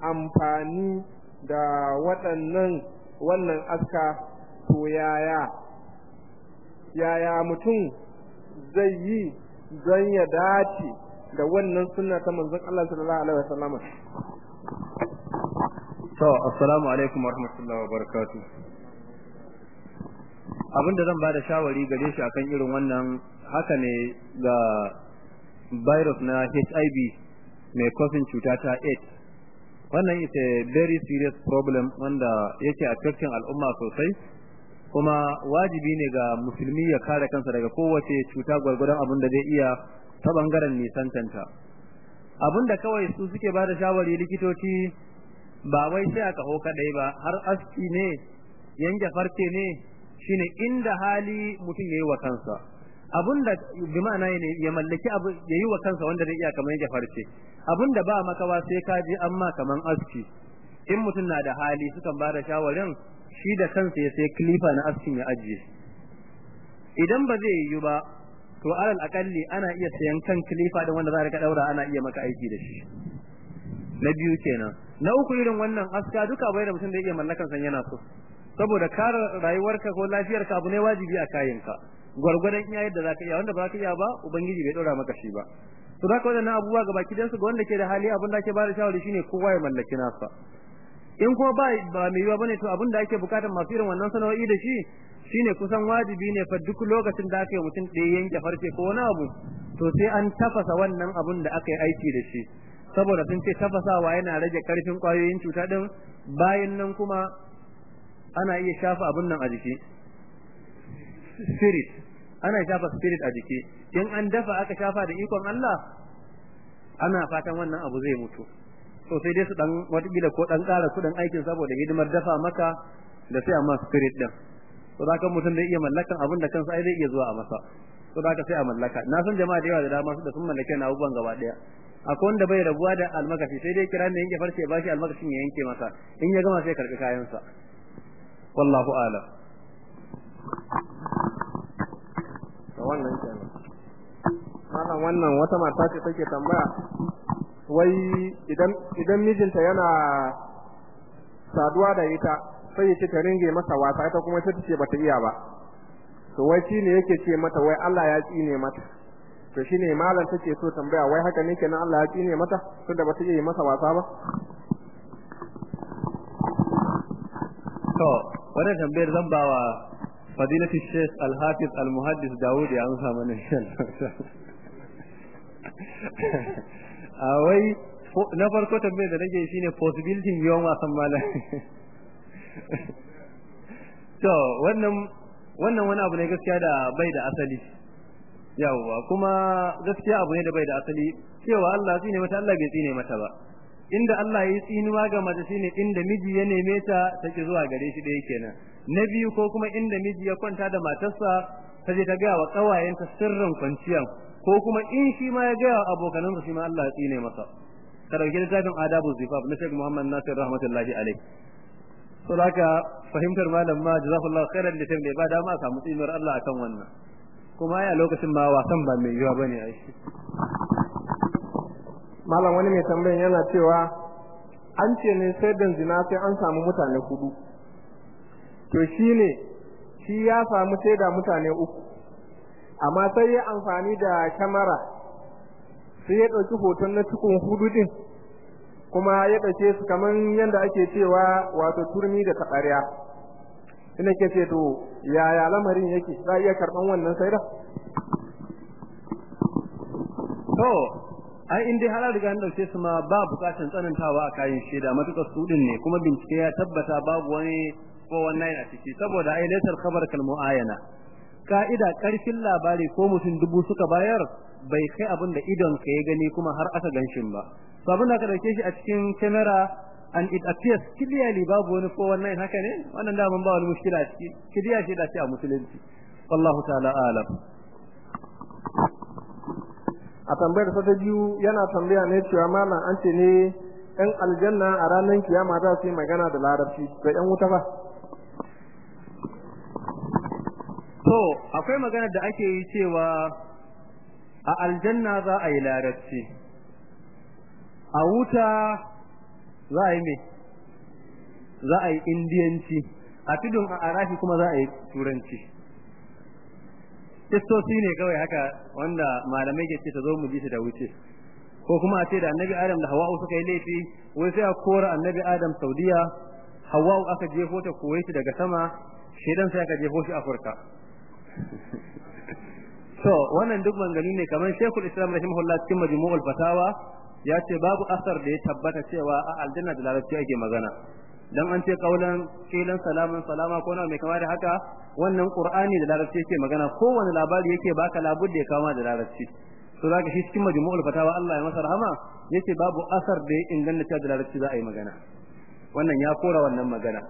amfani da waɗannan wannan aska to yaya? Yaya mutum zai yi don ya dace da wannan sunna ta manzon Allah sallallahu alaihi wasallam? To assalamu alaikum warahmatullahi wabarakatuh. Abinda zan ba da shawari gare shi akan irin wannan haka ne ga virus na HIV mai kofin cuta ta AIDS. Wannan is a very serious problem wanda yake affecting al'umma sosai. Kuma wajibi ne ga musulmi ya kare kansa daga kowace cuta gwargwadon abin da zai iya ta ɓangaren nisantanta. Abin da kawai su suke ba da shawari likitoci ba wai sai a kaho kadai ba har aski ne yanke farce ne shine inda hali mutum yayi wa kansa. Abun da bi ma'ana ne ya mallaki abu yayi wa kansa wanda zai iya kamar yanke farce. Abun da ba makawa sai ka je amma kaman aski. In mutum na da hali sukan ba da shawarin shi da kansa ya sai klifa na askin ya ajiye. Idan ba zai yiwu ba to alal akalli ana iya sayan kan klifa din wanda za ka daura ana iya maka aiki da shi. Na biyu kenan. Na uku irin wannan aska duka bai da mutum da iya mallakan san yana so. Saboda kare rayuwarka ko lafiyarka abu ne wajibi a kayanka gwargwadon iya yadda zaka iya. Wanda ba ka iya ba ubangiji bai daura maka shi ba. To da ka wadannan abubuwa ga baki su ga wanda ke da hali abin da ake ba da shawari shine kowa ya mallaki nasa. In kuma ba ba mai yiwa ba ne to abin da ake buƙatar masu irin wannan sana'o'i da shi shine kusan wajibi ne fa duk lokacin da aka yi mutum ɗaya yanke farce ko wani abu to sai an tafasa wannan abun da aka yi aiki da shi. Saboda sun ce tafasawa yana rage ƙarfin ƙwayoyin cuta din bayan nan kuma ana iya shafa abun nan a jiki. Spirit. Ana shafa spirit a jiki. In an dafa aka shafa da ikon Allah ana fatan wannan abu zai mutu. To sai dai su dan wataƙila ko dan ƙara kuɗin aikin saboda hidimar dafa maka da sai amma spirit din. To da kan mutum da iya mallakan abin da kansa ai zai iya zuwa a masa. To da ka sai a mallaka. Na san jama'a da yawa da dama su da sun mallake na abubuwan gaba ɗaya akwai wanda bai rabuwa da almakashi sai dai kira ne yanke farce ba shi almakashin ya yanke masa. In ya gama sai karɓi kayansa. Wallahu a'lam. Wannan kenan. Wannan wata mata ce take tambaya. Wai idan idan mijinta yana saduwa da ita sai ya ce ta ringe masa wasa ita kuma ta ce bata iya ba. To wai shi ne yake ce mata wai Allah ya tsine mata. To shine malam take so tambaya wai haka ne kenan Allah ya tsine mata tunda ba ta yi masa wasa ba? To wannan tambayar zan bawa fadilatu Sheikh Al-Hafiz Al-Muhaddis Dawud ya amsa mana insha a wai na farko tambayar da nake shine possibility yawan wasan malam. To wannan wannan wani abu ne gaskiya da bai da asali. Yawwa kuma gaskiya abu ne da bai da asali. Cewa Allah tsine mata Allah bai tsine mata ba. Inda Allah ya yi tsinuwa ga mace shine inda miji ya neme ta take zuwa gare shi da yake nan na biyu ko kuma inda miji ya kwanta da matarsa ta je ta ga wa kawayenta sirrin kwanciyan. Ko kuma in shi ma ya ga abokanansa shi ma Allah ya tsine masa. Ka littafin adabu zifaf na Sheikh Muhammad Nasir rahmatullahi alaihi to haka fahimtar malam ma jazakallahu khairan da tambaye ba da ma samu tsinuwar Allah akan wannan. Kuma ya lokacin ma wasan ba mai yiwa ba ne ai. Malam wani mai tambayan yana cewa an ce ne sai dan zina sai an samu mutane huɗu. To shine shi ya samu sai da mutane uku. Amma sai ya amfani da kyamara sai ya ɗauki hoton na cikin huɗu din kuma ya ɗauke su kamar yadda ake cewa wato turmi da taɓarya. Ina ke ce to yaya lamarin yake? Za iya wannan saida? To ai in dai har riga an ɗauke su ma ba bukatun tsanantawa a kayan shaida matuƙar su din ne kuma bincike ya tabbata babu wani ko wannan a ciki. Saboda ai laysal khabar kal muayana ka'ida ƙarfin labari ko mutum dubu suka bayar bai kai abin da idon ka ya gani kuma har aka ganshin ba. To abin da ka ɗauke shi a cikin camera and it appears clearly babu wani ko wannan haka ne? Wannan da mun ba wani mushkila ciki. Kidiya ce da ce a musulunci. Wallahu ta'ala alam. A tambayar ta biyu yana tambaya ne cewa malam an ce ne yan aljanna a ranar kiyama za su yi magana da larabci da yan wuta ba? To akwai magana da ake yi cewa a aljanna za a yi larabci. A wuta za a yi me? Za a yi indiyanci. A tudun a arafi kuma za a yi turanci. Kistoci ne kawai haka wanda malamai ke ce ta zo mu ji shi da wuce. Ko kuma a ce da annabi adam da hawa'u suka yi laifi wai sai a kora annabi adam saudiya hawa'u aka jefo ta kuwaiti daga sama shedan sai aka jefo shi afirka. So wannan duk mangani ne kamar shekul islam rahimahullah cikin majmu'ul fatawa ya ce babu asar da ya tabbata cewa a aljanna da larabci ake magana. Dan an ce kaulan kilan salaman salama ko na mai kama da haka wannan qur'ani da larabci yake magana. Kowane labari yake baka labud da ya kama da larabci. To zaka shi cikin majmu'ul fatawa Allah ya masa rahama ya ce babu asar da ya inganta da larabci za a yi magana. Wannan ya kora wannan magana.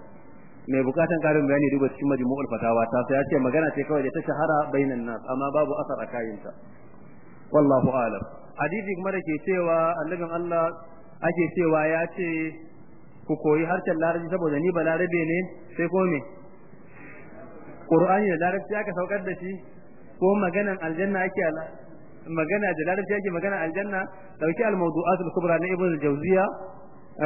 Mai bukatan karin bayani duba cikin majmu'ul fatawa ta sai ya ce magana ce kawai da ta shahara bainan nas amma babu asar a kayinta. Wallahu a'lam. Hadisi kuma da ke cewa annabin Allah ake cewa ya ce ku koyi harshen larabci saboda ni ba larabe ne sai ko me? Qur'ani da larabci aka saukar da shi ko maganan aljanna ake magana da larabci ake magana aljanna ɗauki al-mawdu'at al-kubra na ibn al-jawziya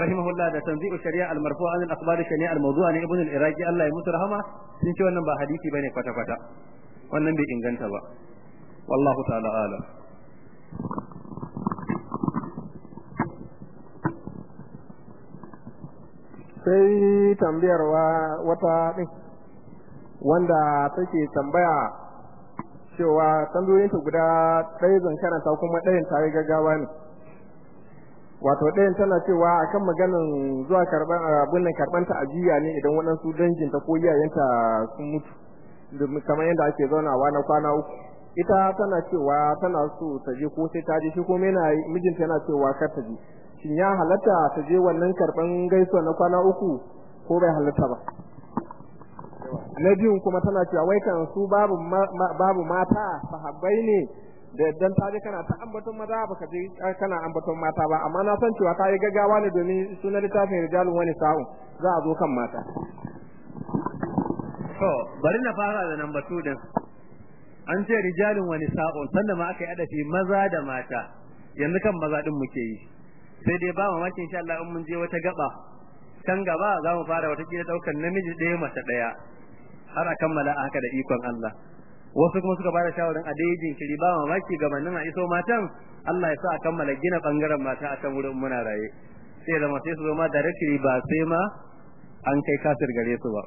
rahimahullah da tanzi'u shari'a al-marfu' an al-akhbar shari'a al-mawdu'a na ibn al-iraqi Allah ya rahama sun ce wannan ba hadisi ba ne kwata kwata wannan bai inganta ba. Wallahu ta'ala alam. Sai tambayar wata ɗin wanda take tambaya cewa tambayoyinta guda ɗaya zan karanta kuma ɗayan tare gaggawa ne. Wato ɗayan tana cewa akan maganin zuwa karɓar abin nan karɓar ta ajiya ne idan waɗansu danginta ko iyayenta sun mutu. Kamar yadda ake zaunawa na kwana uku. Ita tana cewa tana so ta je ko sai ta je shi kuma yana mijinta yana cewa kar ta je. Shin ya halatta ta je wannan karɓan gaisuwa na kwana uku ko bai halatta ba? Na biyun kuma tana cewa wai kan su babu babu mata sahabbai ne da dan ta je kana ta ambaton maza baka je kana ambaton mata ba. Amma na san cewa ta yi gaggawa ne domin sunan littafin rijalun wani sa'un. Za a zo kan mata. To bari na fara da number 2 din. An ce rijalun wani sa'un sanda ma aka yi adafi maza da mata. Yanzu kan maza din muke yi. Sai dai ba mamaki insha Allah in mun je wata gaba. Can gaba za mu fara wata kila ɗaukar namiji ɗaya mace ɗaya. Har a kammala haka da ikon Allah. Wasu kuma suka ba da shawarin a dai jinkiri ba mamaki gabanin a iso matan Allah ya sa a kammala gina ɓangaren mata a can wurin muna raye. Sai zama sai su zo ma directly ba sai ma an kai kasir gare su ba.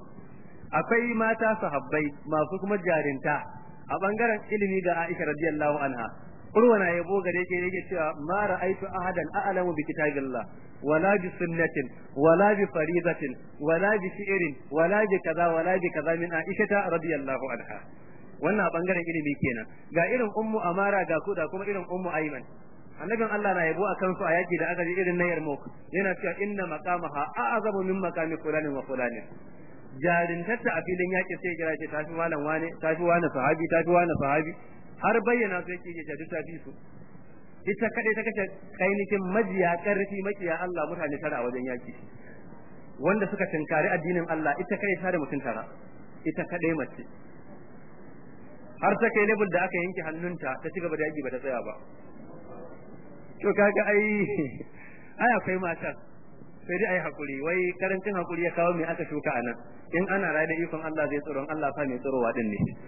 Akwai mata sahabbai masu kuma jarinta a ɓangaren ilimi ga Aisha radiyallahu anha. Urwa na yabo gare ke yake cewa ma ra'aitu ahadan a'lamu bi kitabillah wala bi sunnatin wala bi faridatin wala bi shi'rin wala bi kaza wala bi kaza min Aisha radiyallahu anha. Wannan ɓangaren ilimi kenan. Ga irin ummu amara ga ku da kuma irin ummu ayman. Annabin Allah na yabo akan su a yaki da aka ji irin na yarmouk. Yana cewa inna maqamaha a'zamu min maqami fulanin wa fulanin. Jarintarta a filin yaki sai kira ce tafi malam wane tafi wani sahabi tafi wani sahabi. Har bayyana sai ke ta duk tafi su. Ita kadai ta kace kainikin majiya ƙarfi makiya Allah mutane tara a wajen yaki. Wanda suka tinkari addinin Allah ita kadai ta da mutun tara. Ita kadai mace. Har ta kai level da aka yanke hannunta ta ci gaba da yaki ba ta tsaya ba. To kaga ai ai akwai mata. Sai dai ai haƙuri wai ƙarancin haƙuri ya kawo me aka shuka a nan in ana raye da ikon Allah zai tsoron Allah fa mai tsorowa din ne.